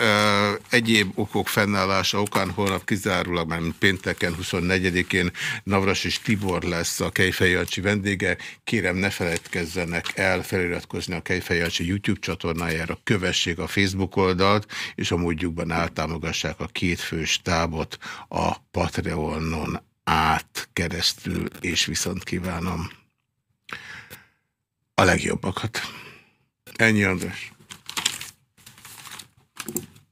Egyéb okok fennállása okán holnap kizárólag, már pénteken 24-én Navras és Tibor lesz a Kejfej Jancsi vendége. Kérem ne feledkezzenek el feliratkozni a Kejfej Jancsi YouTube csatornájára, kövessék a Facebook oldalt, és a módjukban áltámogassák a két fős tábot a Patreonon át keresztül, és viszont kívánom a legjobbakat. Ennyi András.